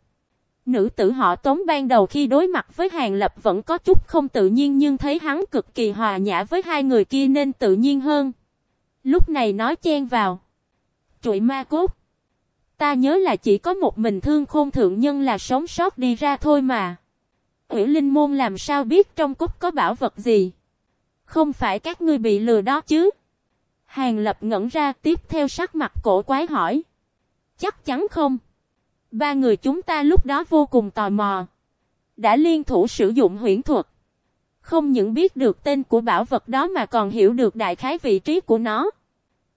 Nữ tử họ tống ban đầu khi đối mặt với Hàng Lập vẫn có chút không tự nhiên nhưng thấy hắn cực kỳ hòa nhã với hai người kia nên tự nhiên hơn. Lúc này nói chen vào. Trụi ma cốt. Ta nhớ là chỉ có một mình thương khôn thượng nhân là sống sót đi ra thôi mà. Ủy linh môn làm sao biết trong cốt có bảo vật gì? Không phải các ngươi bị lừa đó chứ? Hàng lập ngẩn ra tiếp theo sắc mặt cổ quái hỏi. Chắc chắn không. Ba người chúng ta lúc đó vô cùng tò mò. Đã liên thủ sử dụng huyễn thuật. Không những biết được tên của bảo vật đó mà còn hiểu được đại khái vị trí của nó.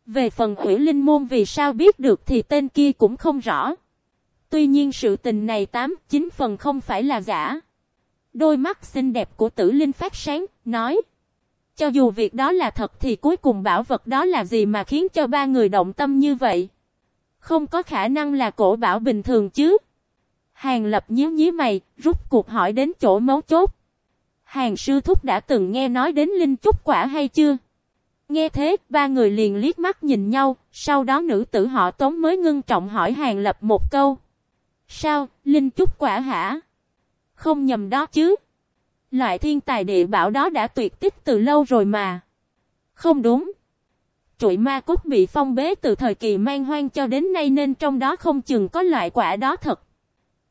Về phần hủy linh môn vì sao biết được thì tên kia cũng không rõ. Tuy nhiên sự tình này tám chín phần không phải là giả. Đôi mắt xinh đẹp của tử linh phát sáng, nói. Cho dù việc đó là thật thì cuối cùng bảo vật đó là gì mà khiến cho ba người động tâm như vậy. Không có khả năng là cổ bảo bình thường chứ. Hàng lập nhíu nhíu mày, rút cuộc hỏi đến chỗ mấu chốt. Hàng sư thúc đã từng nghe nói đến linh chúc quả hay chưa? Nghe thế, ba người liền liếc mắt nhìn nhau, sau đó nữ tử họ tống mới ngưng trọng hỏi hàng lập một câu. Sao, linh trúc quả hả? Không nhầm đó chứ. Loại thiên tài địa bảo đó đã tuyệt tích từ lâu rồi mà. Không đúng. Trụi ma cốt bị phong bế từ thời kỳ mang hoang cho đến nay nên trong đó không chừng có loại quả đó thật.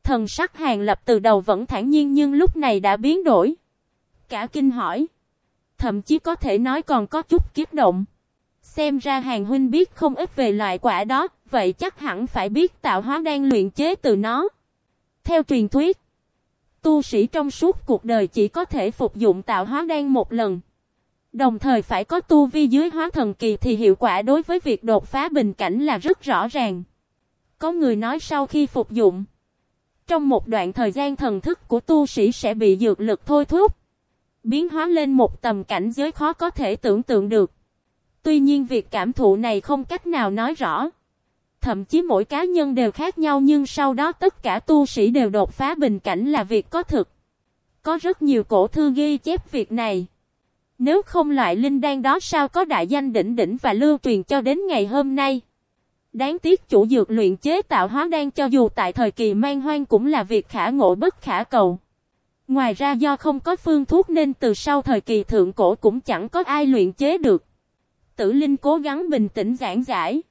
Thần sắc hàng lập từ đầu vẫn thản nhiên nhưng lúc này đã biến đổi. Cả kinh hỏi. Thậm chí có thể nói còn có chút kiếp động. Xem ra hàng huynh biết không ít về loại quả đó, vậy chắc hẳn phải biết tạo hóa đang luyện chế từ nó. Theo truyền thuyết, tu sĩ trong suốt cuộc đời chỉ có thể phục dụng tạo hóa đan một lần. Đồng thời phải có tu vi dưới hóa thần kỳ thì hiệu quả đối với việc đột phá bình cảnh là rất rõ ràng. Có người nói sau khi phục dụng, trong một đoạn thời gian thần thức của tu sĩ sẽ bị dược lực thôi thúc, biến hóa lên một tầm cảnh giới khó có thể tưởng tượng được. Tuy nhiên việc cảm thụ này không cách nào nói rõ. Thậm chí mỗi cá nhân đều khác nhau nhưng sau đó tất cả tu sĩ đều đột phá bình cảnh là việc có thực. Có rất nhiều cổ thư ghi chép việc này. Nếu không loại linh đan đó sao có đại danh đỉnh đỉnh và lưu truyền cho đến ngày hôm nay. Đáng tiếc chủ dược luyện chế tạo hóa đan cho dù tại thời kỳ mang hoang cũng là việc khả ngộ bất khả cầu. Ngoài ra do không có phương thuốc nên từ sau thời kỳ thượng cổ cũng chẳng có ai luyện chế được. Tử Linh cố gắng bình tĩnh giảng giải.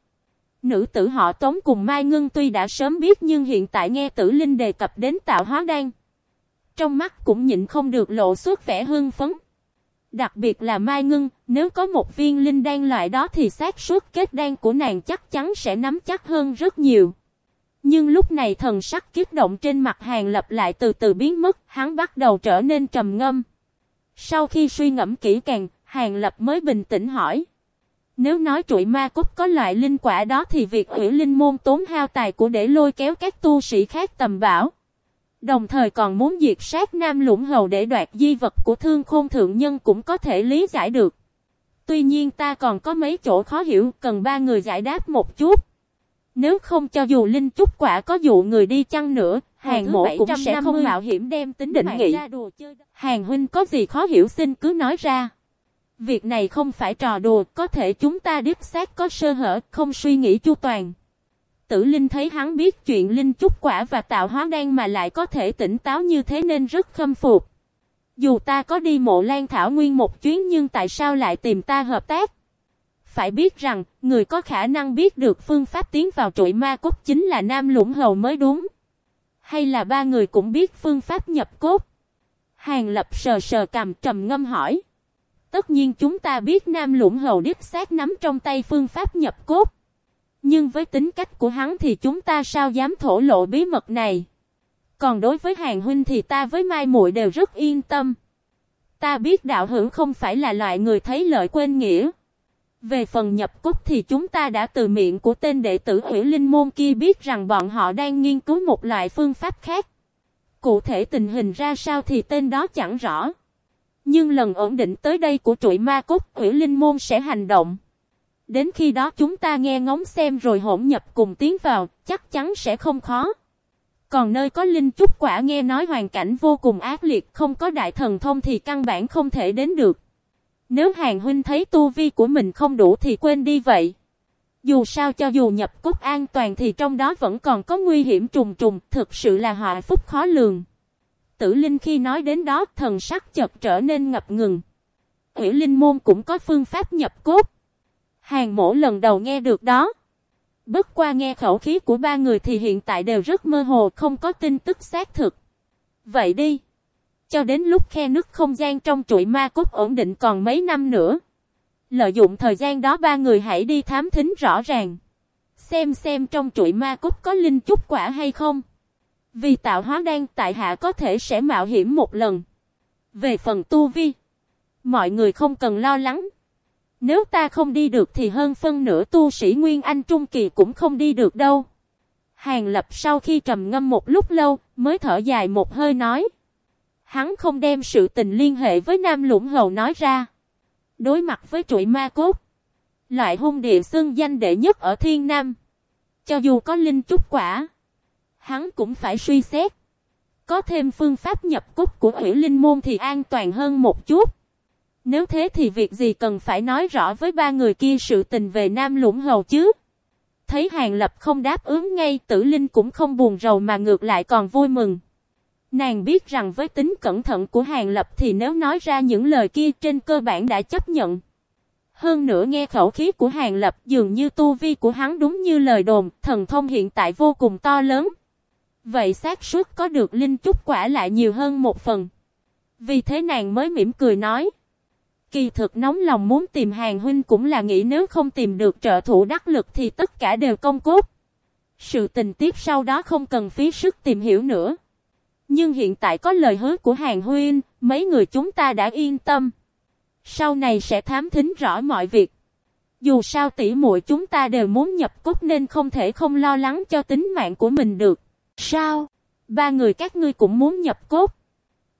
Nữ tử họ Tống cùng Mai Ngân tuy đã sớm biết nhưng hiện tại nghe Tử Linh đề cập đến tạo hóa đan. Trong mắt cũng nhịn không được lộ xuất vẻ hưng phấn. Đặc biệt là Mai Ngân, nếu có một viên linh đan loại đó thì xác suất kết đan của nàng chắc chắn sẽ nắm chắc hơn rất nhiều. Nhưng lúc này thần sắc kiếp động trên mặt hàng lập lại từ từ biến mất, hắn bắt đầu trở nên trầm ngâm. Sau khi suy ngẫm kỹ càng, hàng lập mới bình tĩnh hỏi. Nếu nói trụi ma cốt có loại linh quả đó thì việc hủy linh môn tốn hao tài của để lôi kéo các tu sĩ khác tầm bảo. Đồng thời còn muốn diệt sát nam lũng hầu để đoạt di vật của thương khôn thượng nhân cũng có thể lý giải được. Tuy nhiên ta còn có mấy chỗ khó hiểu cần ba người giải đáp một chút. Nếu không cho dù linh trúc quả có dụ người đi chăng nữa, hàng mộ cũng sẽ không mạo hiểm đem tính định nghị. Hàng huynh có gì khó hiểu xin cứ nói ra. Việc này không phải trò đùa, có thể chúng ta điếp xác có sơ hở, không suy nghĩ chu toàn. Tử Linh thấy hắn biết chuyện linh trúc quả và tạo hóa đan mà lại có thể tỉnh táo như thế nên rất khâm phục. Dù ta có đi mộ lan thảo nguyên một chuyến nhưng tại sao lại tìm ta hợp tác? Phải biết rằng, người có khả năng biết được phương pháp tiến vào trụi ma cốt chính là Nam Lũng Hầu mới đúng. Hay là ba người cũng biết phương pháp nhập cốt? Hàng lập sờ sờ cầm trầm ngâm hỏi. Tất nhiên chúng ta biết Nam Lũng Hầu đích xác nắm trong tay phương pháp nhập cốt. Nhưng với tính cách của hắn thì chúng ta sao dám thổ lộ bí mật này. Còn đối với hàng huynh thì ta với Mai muội đều rất yên tâm. Ta biết đạo hữu không phải là loại người thấy lợi quên nghĩa. Về phần nhập cốt thì chúng ta đã từ miệng của tên đệ tử Hủy Linh Môn kia biết rằng bọn họ đang nghiên cứu một loại phương pháp khác. Cụ thể tình hình ra sao thì tên đó chẳng rõ. Nhưng lần ổn định tới đây của trụi ma cốt Hủy Linh Môn sẽ hành động. Đến khi đó chúng ta nghe ngóng xem rồi hỗn nhập cùng tiến vào, chắc chắn sẽ không khó. Còn nơi có linh trúc quả nghe nói hoàn cảnh vô cùng ác liệt không có đại thần thông thì căn bản không thể đến được. Nếu hàng huynh thấy tu vi của mình không đủ thì quên đi vậy. Dù sao cho dù nhập cốt an toàn thì trong đó vẫn còn có nguy hiểm trùng trùng, thực sự là họa phúc khó lường. Tử Linh khi nói đến đó thần sắc chợt trở nên ngập ngừng. Hủy Linh Môn cũng có phương pháp nhập cốt. Hàng mổ lần đầu nghe được đó. Bất qua nghe khẩu khí của ba người thì hiện tại đều rất mơ hồ không có tin tức xác thực. Vậy đi. Cho đến lúc khe nứt không gian trong chuỗi ma cốt ổn định còn mấy năm nữa. Lợi dụng thời gian đó ba người hãy đi thám thính rõ ràng. Xem xem trong chuỗi ma cốt có linh chút quả hay không. Vì tạo hóa đang tại hạ có thể sẽ mạo hiểm một lần. Về phần tu vi. Mọi người không cần lo lắng. Nếu ta không đi được thì hơn phân nửa tu sĩ Nguyên Anh Trung Kỳ cũng không đi được đâu. Hàng lập sau khi trầm ngâm một lúc lâu, mới thở dài một hơi nói. Hắn không đem sự tình liên hệ với Nam Lũng Hầu nói ra. Đối mặt với trụi ma cốt. Loại hung địa xưng danh đệ nhất ở Thiên Nam. Cho dù có linh trúc quả. Hắn cũng phải suy xét. Có thêm phương pháp nhập cốt của ủy linh môn thì an toàn hơn một chút. Nếu thế thì việc gì cần phải nói rõ với ba người kia sự tình về Nam Lũng Hầu chứ? Thấy Hàng Lập không đáp ứng ngay, tử linh cũng không buồn rầu mà ngược lại còn vui mừng. Nàng biết rằng với tính cẩn thận của Hàng Lập thì nếu nói ra những lời kia trên cơ bản đã chấp nhận. Hơn nữa nghe khẩu khí của Hàng Lập dường như tu vi của hắn đúng như lời đồn, thần thông hiện tại vô cùng to lớn. Vậy xác suất có được linh chúc quả lại nhiều hơn một phần. Vì thế nàng mới mỉm cười nói. Kỳ thực nóng lòng muốn tìm hàng huynh cũng là nghĩ nếu không tìm được trợ thủ đắc lực thì tất cả đều công cốt. Sự tình tiếp sau đó không cần phí sức tìm hiểu nữa. Nhưng hiện tại có lời hứa của hàng huynh, mấy người chúng ta đã yên tâm. Sau này sẽ thám thính rõ mọi việc. Dù sao tỷ muội chúng ta đều muốn nhập cốt nên không thể không lo lắng cho tính mạng của mình được. Sao? Ba người các ngươi cũng muốn nhập cốt.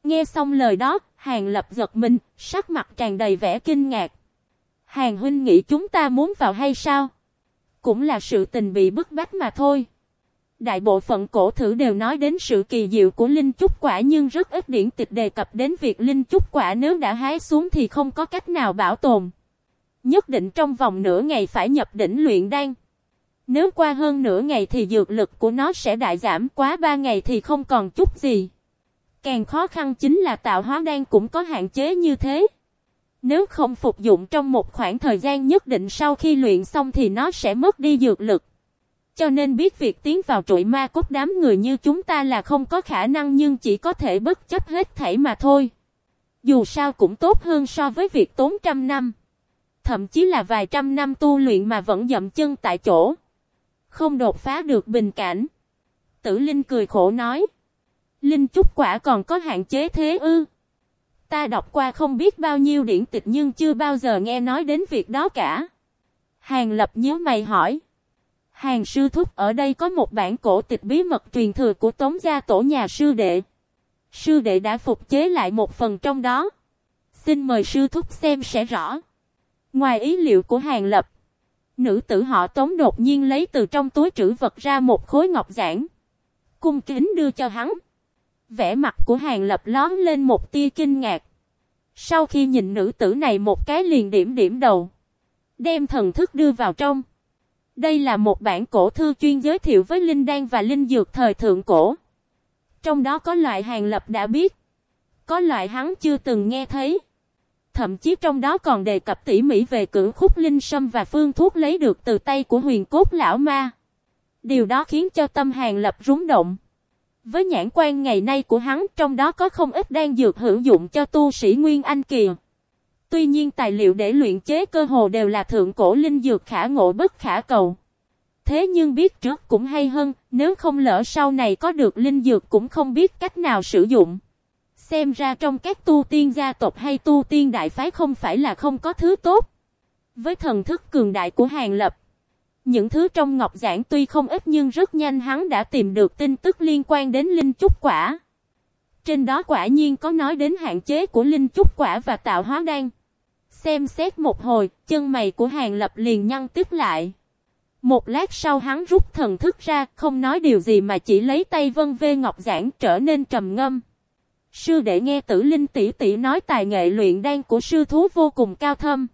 Nghe xong lời đó, Hàng Lập giật mình, sắc mặt tràn đầy vẻ kinh ngạc. Hàng huynh nghĩ chúng ta muốn vào hay sao? Cũng là sự tình bị bức bách mà thôi. Đại bộ phận cổ thử đều nói đến sự kỳ diệu của linh trúc quả nhưng rất ít điển tịch đề cập đến việc linh trúc quả nếu đã hái xuống thì không có cách nào bảo tồn. Nhất định trong vòng nửa ngày phải nhập đỉnh luyện đan. Nếu qua hơn nửa ngày thì dược lực của nó sẽ đại giảm, quá ba ngày thì không còn chút gì. Càng khó khăn chính là tạo hóa đan cũng có hạn chế như thế. Nếu không phục dụng trong một khoảng thời gian nhất định sau khi luyện xong thì nó sẽ mất đi dược lực. Cho nên biết việc tiến vào trụi ma cốt đám người như chúng ta là không có khả năng nhưng chỉ có thể bất chấp hết thảy mà thôi. Dù sao cũng tốt hơn so với việc tốn trăm năm. Thậm chí là vài trăm năm tu luyện mà vẫn dậm chân tại chỗ. Không đột phá được bình cảnh. Tử Linh cười khổ nói. Linh trúc quả còn có hạn chế thế ư. Ta đọc qua không biết bao nhiêu điển tịch nhưng chưa bao giờ nghe nói đến việc đó cả. Hàng lập nhớ mày hỏi. Hàng sư thúc, ở đây có một bản cổ tịch bí mật truyền thừa của tống gia tổ nhà sư đệ. Sư đệ đã phục chế lại một phần trong đó. Xin mời sư thúc xem sẽ rõ. Ngoài ý liệu của hàng lập. Nữ tử họ tống đột nhiên lấy từ trong túi trữ vật ra một khối ngọc giản. Cung kính đưa cho hắn. Vẻ mặt của hàng lập lón lên một tia kinh ngạc. Sau khi nhìn nữ tử này một cái liền điểm điểm đầu. Đem thần thức đưa vào trong. Đây là một bản cổ thư chuyên giới thiệu với linh đan và linh dược thời thượng cổ. Trong đó có loại hàng lập đã biết. Có loại hắn chưa từng nghe thấy. Thậm chí trong đó còn đề cập tỉ mỉ về cưỡng khúc linh sâm và phương thuốc lấy được từ tay của huyền cốt lão ma. Điều đó khiến cho tâm hàng lập rúng động. Với nhãn quan ngày nay của hắn, trong đó có không ít đan dược hữu dụng cho tu sĩ Nguyên Anh kìa. Tuy nhiên tài liệu để luyện chế cơ hồ đều là thượng cổ linh dược khả ngộ bất khả cầu. Thế nhưng biết trước cũng hay hơn, nếu không lỡ sau này có được linh dược cũng không biết cách nào sử dụng. Xem ra trong các tu tiên gia tộc hay tu tiên đại phái không phải là không có thứ tốt. Với thần thức cường đại của Hàng Lập, những thứ trong ngọc giảng tuy không ít nhưng rất nhanh hắn đã tìm được tin tức liên quan đến linh trúc quả. Trên đó quả nhiên có nói đến hạn chế của linh trúc quả và tạo hóa đan. Xem xét một hồi, chân mày của Hàng Lập liền nhăn tiếp lại. Một lát sau hắn rút thần thức ra, không nói điều gì mà chỉ lấy tay vân vê ngọc giảng trở nên trầm ngâm. Sư đệ nghe tử linh tỷ tỷ nói tài nghệ luyện đan của sư thú vô cùng cao thâm.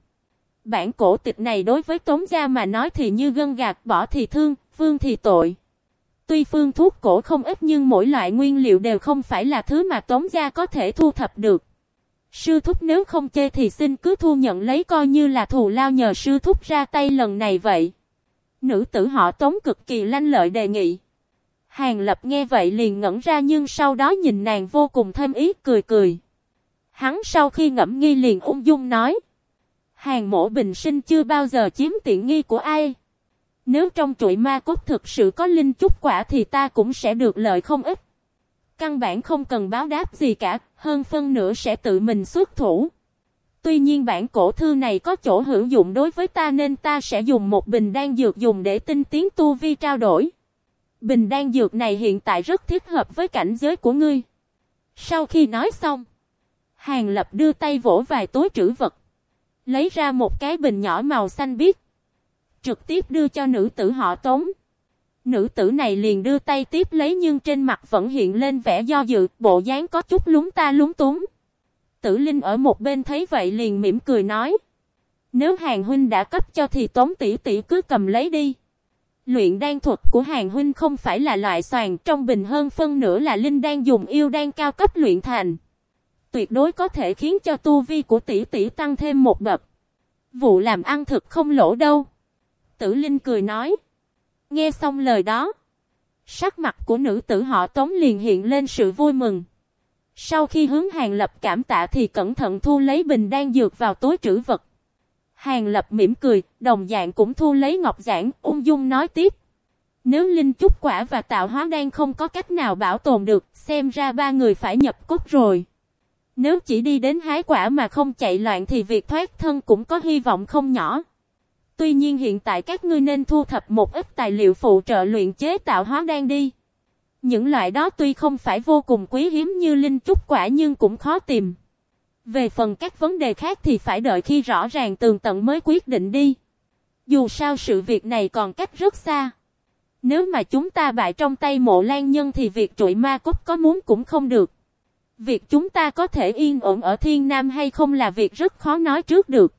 Bản cổ tịch này đối với tống gia mà nói thì như gân gạt bỏ thì thương, phương thì tội. Tuy phương thuốc cổ không ít nhưng mỗi loại nguyên liệu đều không phải là thứ mà tống gia có thể thu thập được. Sư thúc nếu không chê thì xin cứ thu nhận lấy coi như là thù lao nhờ sư thúc ra tay lần này vậy. Nữ tử họ tống cực kỳ lanh lợi đề nghị. Hàng lập nghe vậy liền ngẩn ra nhưng sau đó nhìn nàng vô cùng thêm ý cười cười. Hắn sau khi ngẫm nghi liền ung dung nói. Hàng mổ bình sinh chưa bao giờ chiếm tiện nghi của ai. Nếu trong chuỗi ma cốt thực sự có linh chút quả thì ta cũng sẽ được lợi không ít. Căn bản không cần báo đáp gì cả, hơn phân nửa sẽ tự mình xuất thủ. Tuy nhiên bản cổ thư này có chỗ hữu dụng đối với ta nên ta sẽ dùng một bình đan dược dùng để tinh tiến tu vi trao đổi. Bình đan dược này hiện tại rất thích hợp với cảnh giới của ngươi. Sau khi nói xong, Hàng Lập đưa tay vỗ vài túi trữ vật. Lấy ra một cái bình nhỏ màu xanh biếc. Trực tiếp đưa cho nữ tử họ tống. Nữ tử này liền đưa tay tiếp lấy nhưng trên mặt vẫn hiện lên vẻ do dự, bộ dáng có chút lúng ta lúng túng. Tử Linh ở một bên thấy vậy liền mỉm cười nói. Nếu hàng huynh đã cấp cho thì tống tỷ tỷ cứ cầm lấy đi. Luyện đan thuật của hàng huynh không phải là loại xoàn trong bình hơn phân nửa là linh đan dùng yêu đan cao cấp luyện thành. Tuyệt đối có thể khiến cho tu vi của tỷ tỷ tăng thêm một bậc. Vụ làm ăn thực không lỗ đâu. Tử Linh cười nói. Nghe xong lời đó. Sắc mặt của nữ tử họ tống liền hiện lên sự vui mừng. Sau khi hướng hàng lập cảm tạ thì cẩn thận thu lấy bình đan dược vào túi trữ vật. Hàng lập mỉm cười, đồng dạng cũng thu lấy ngọc giản, ung dung nói tiếp. Nếu linh trúc quả và tạo hóa đan không có cách nào bảo tồn được, xem ra ba người phải nhập cốt rồi. Nếu chỉ đi đến hái quả mà không chạy loạn thì việc thoát thân cũng có hy vọng không nhỏ. Tuy nhiên hiện tại các ngươi nên thu thập một ít tài liệu phụ trợ luyện chế tạo hóa đan đi. Những loại đó tuy không phải vô cùng quý hiếm như linh trúc quả nhưng cũng khó tìm. Về phần các vấn đề khác thì phải đợi khi rõ ràng tường tận mới quyết định đi. Dù sao sự việc này còn cách rất xa. Nếu mà chúng ta bại trong tay mộ lan nhân thì việc trụi ma cốt có muốn cũng không được. Việc chúng ta có thể yên ổn ở thiên nam hay không là việc rất khó nói trước được.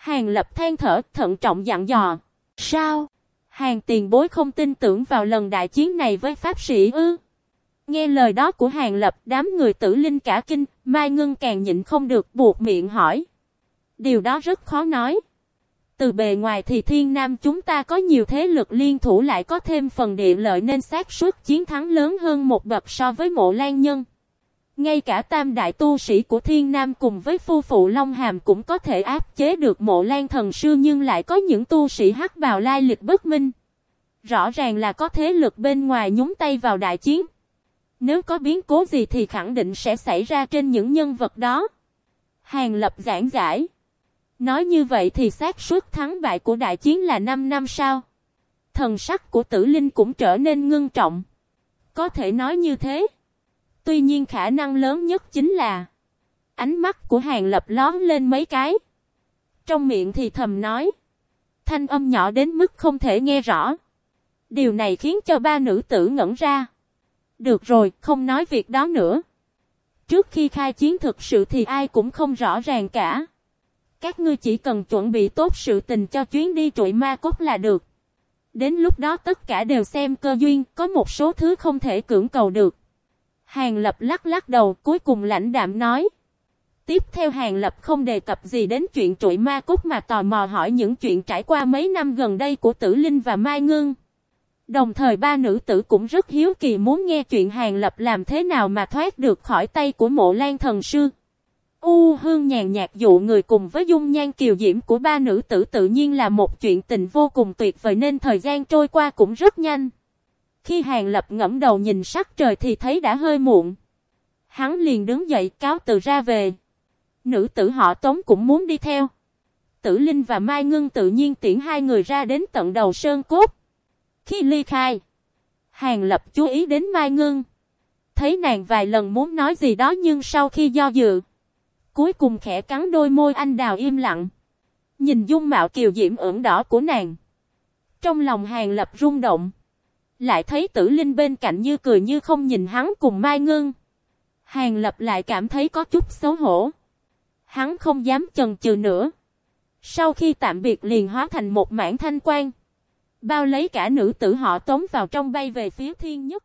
Hàng lập than thở thận trọng dặn dò. Sao? Hàng tiền bối không tin tưởng vào lần đại chiến này với pháp sĩ ư? Nghe lời đó của hàng lập đám người tử linh cả kinh, Mai Ngân càng nhịn không được buộc miệng hỏi. Điều đó rất khó nói. Từ bề ngoài thì thiên nam chúng ta có nhiều thế lực liên thủ lại có thêm phần địa lợi nên xác suất chiến thắng lớn hơn một bậc so với mộ lan nhân. Ngay cả tam đại tu sĩ của thiên nam cùng với phu phụ Long Hàm cũng có thể áp chế được mộ lan thần sư nhưng lại có những tu sĩ hắc vào lai lịch bất minh. Rõ ràng là có thế lực bên ngoài nhúng tay vào đại chiến. Nếu có biến cố gì thì khẳng định sẽ xảy ra trên những nhân vật đó. Hàng lập giảng giải. Nói như vậy thì xác suất thắng bại của đại chiến là 5 năm sau. Thần sắc của tử linh cũng trở nên ngưng trọng. Có thể nói như thế. Tuy nhiên khả năng lớn nhất chính là ánh mắt của hàng lập lón lên mấy cái. Trong miệng thì thầm nói. Thanh âm nhỏ đến mức không thể nghe rõ. Điều này khiến cho ba nữ tử ngẩn ra. Được rồi, không nói việc đó nữa. Trước khi khai chiến thực sự thì ai cũng không rõ ràng cả. Các ngươi chỉ cần chuẩn bị tốt sự tình cho chuyến đi trụi ma cốt là được. Đến lúc đó tất cả đều xem cơ duyên, có một số thứ không thể cưỡng cầu được. Hàng Lập lắc lắc đầu, cuối cùng lãnh đạm nói. Tiếp theo Hàng Lập không đề cập gì đến chuyện trụi ma cốt mà tò mò hỏi những chuyện trải qua mấy năm gần đây của Tử Linh và Mai Ngưng. Đồng thời ba nữ tử cũng rất hiếu kỳ muốn nghe chuyện Hàng Lập làm thế nào mà thoát được khỏi tay của mộ lan thần sư. U hương nhàn nhạt dụ người cùng với dung nhan kiều diễm của ba nữ tử tự nhiên là một chuyện tình vô cùng tuyệt vời nên thời gian trôi qua cũng rất nhanh. Khi Hàng Lập ngẫm đầu nhìn sắc trời thì thấy đã hơi muộn. Hắn liền đứng dậy cáo từ ra về. Nữ tử họ Tống cũng muốn đi theo. Tử Linh và Mai Ngưng tự nhiên tiễn hai người ra đến tận đầu sơn cốt. Khi ly khai, Hàng Lập chú ý đến Mai Ngưng. Thấy nàng vài lần muốn nói gì đó nhưng sau khi do dự, cuối cùng khẽ cắn đôi môi anh đào im lặng. Nhìn dung mạo kiều diễm ửng đỏ của nàng. Trong lòng Hàng Lập rung động. Lại thấy tử linh bên cạnh như cười như không nhìn hắn cùng Mai Ngưng. Hàng Lập lại cảm thấy có chút xấu hổ. Hắn không dám chần chừ nữa. Sau khi tạm biệt liền hóa thành một mảng thanh quan. Bao lấy cả nữ tử họ tống vào trong bay về phía thiên nhất.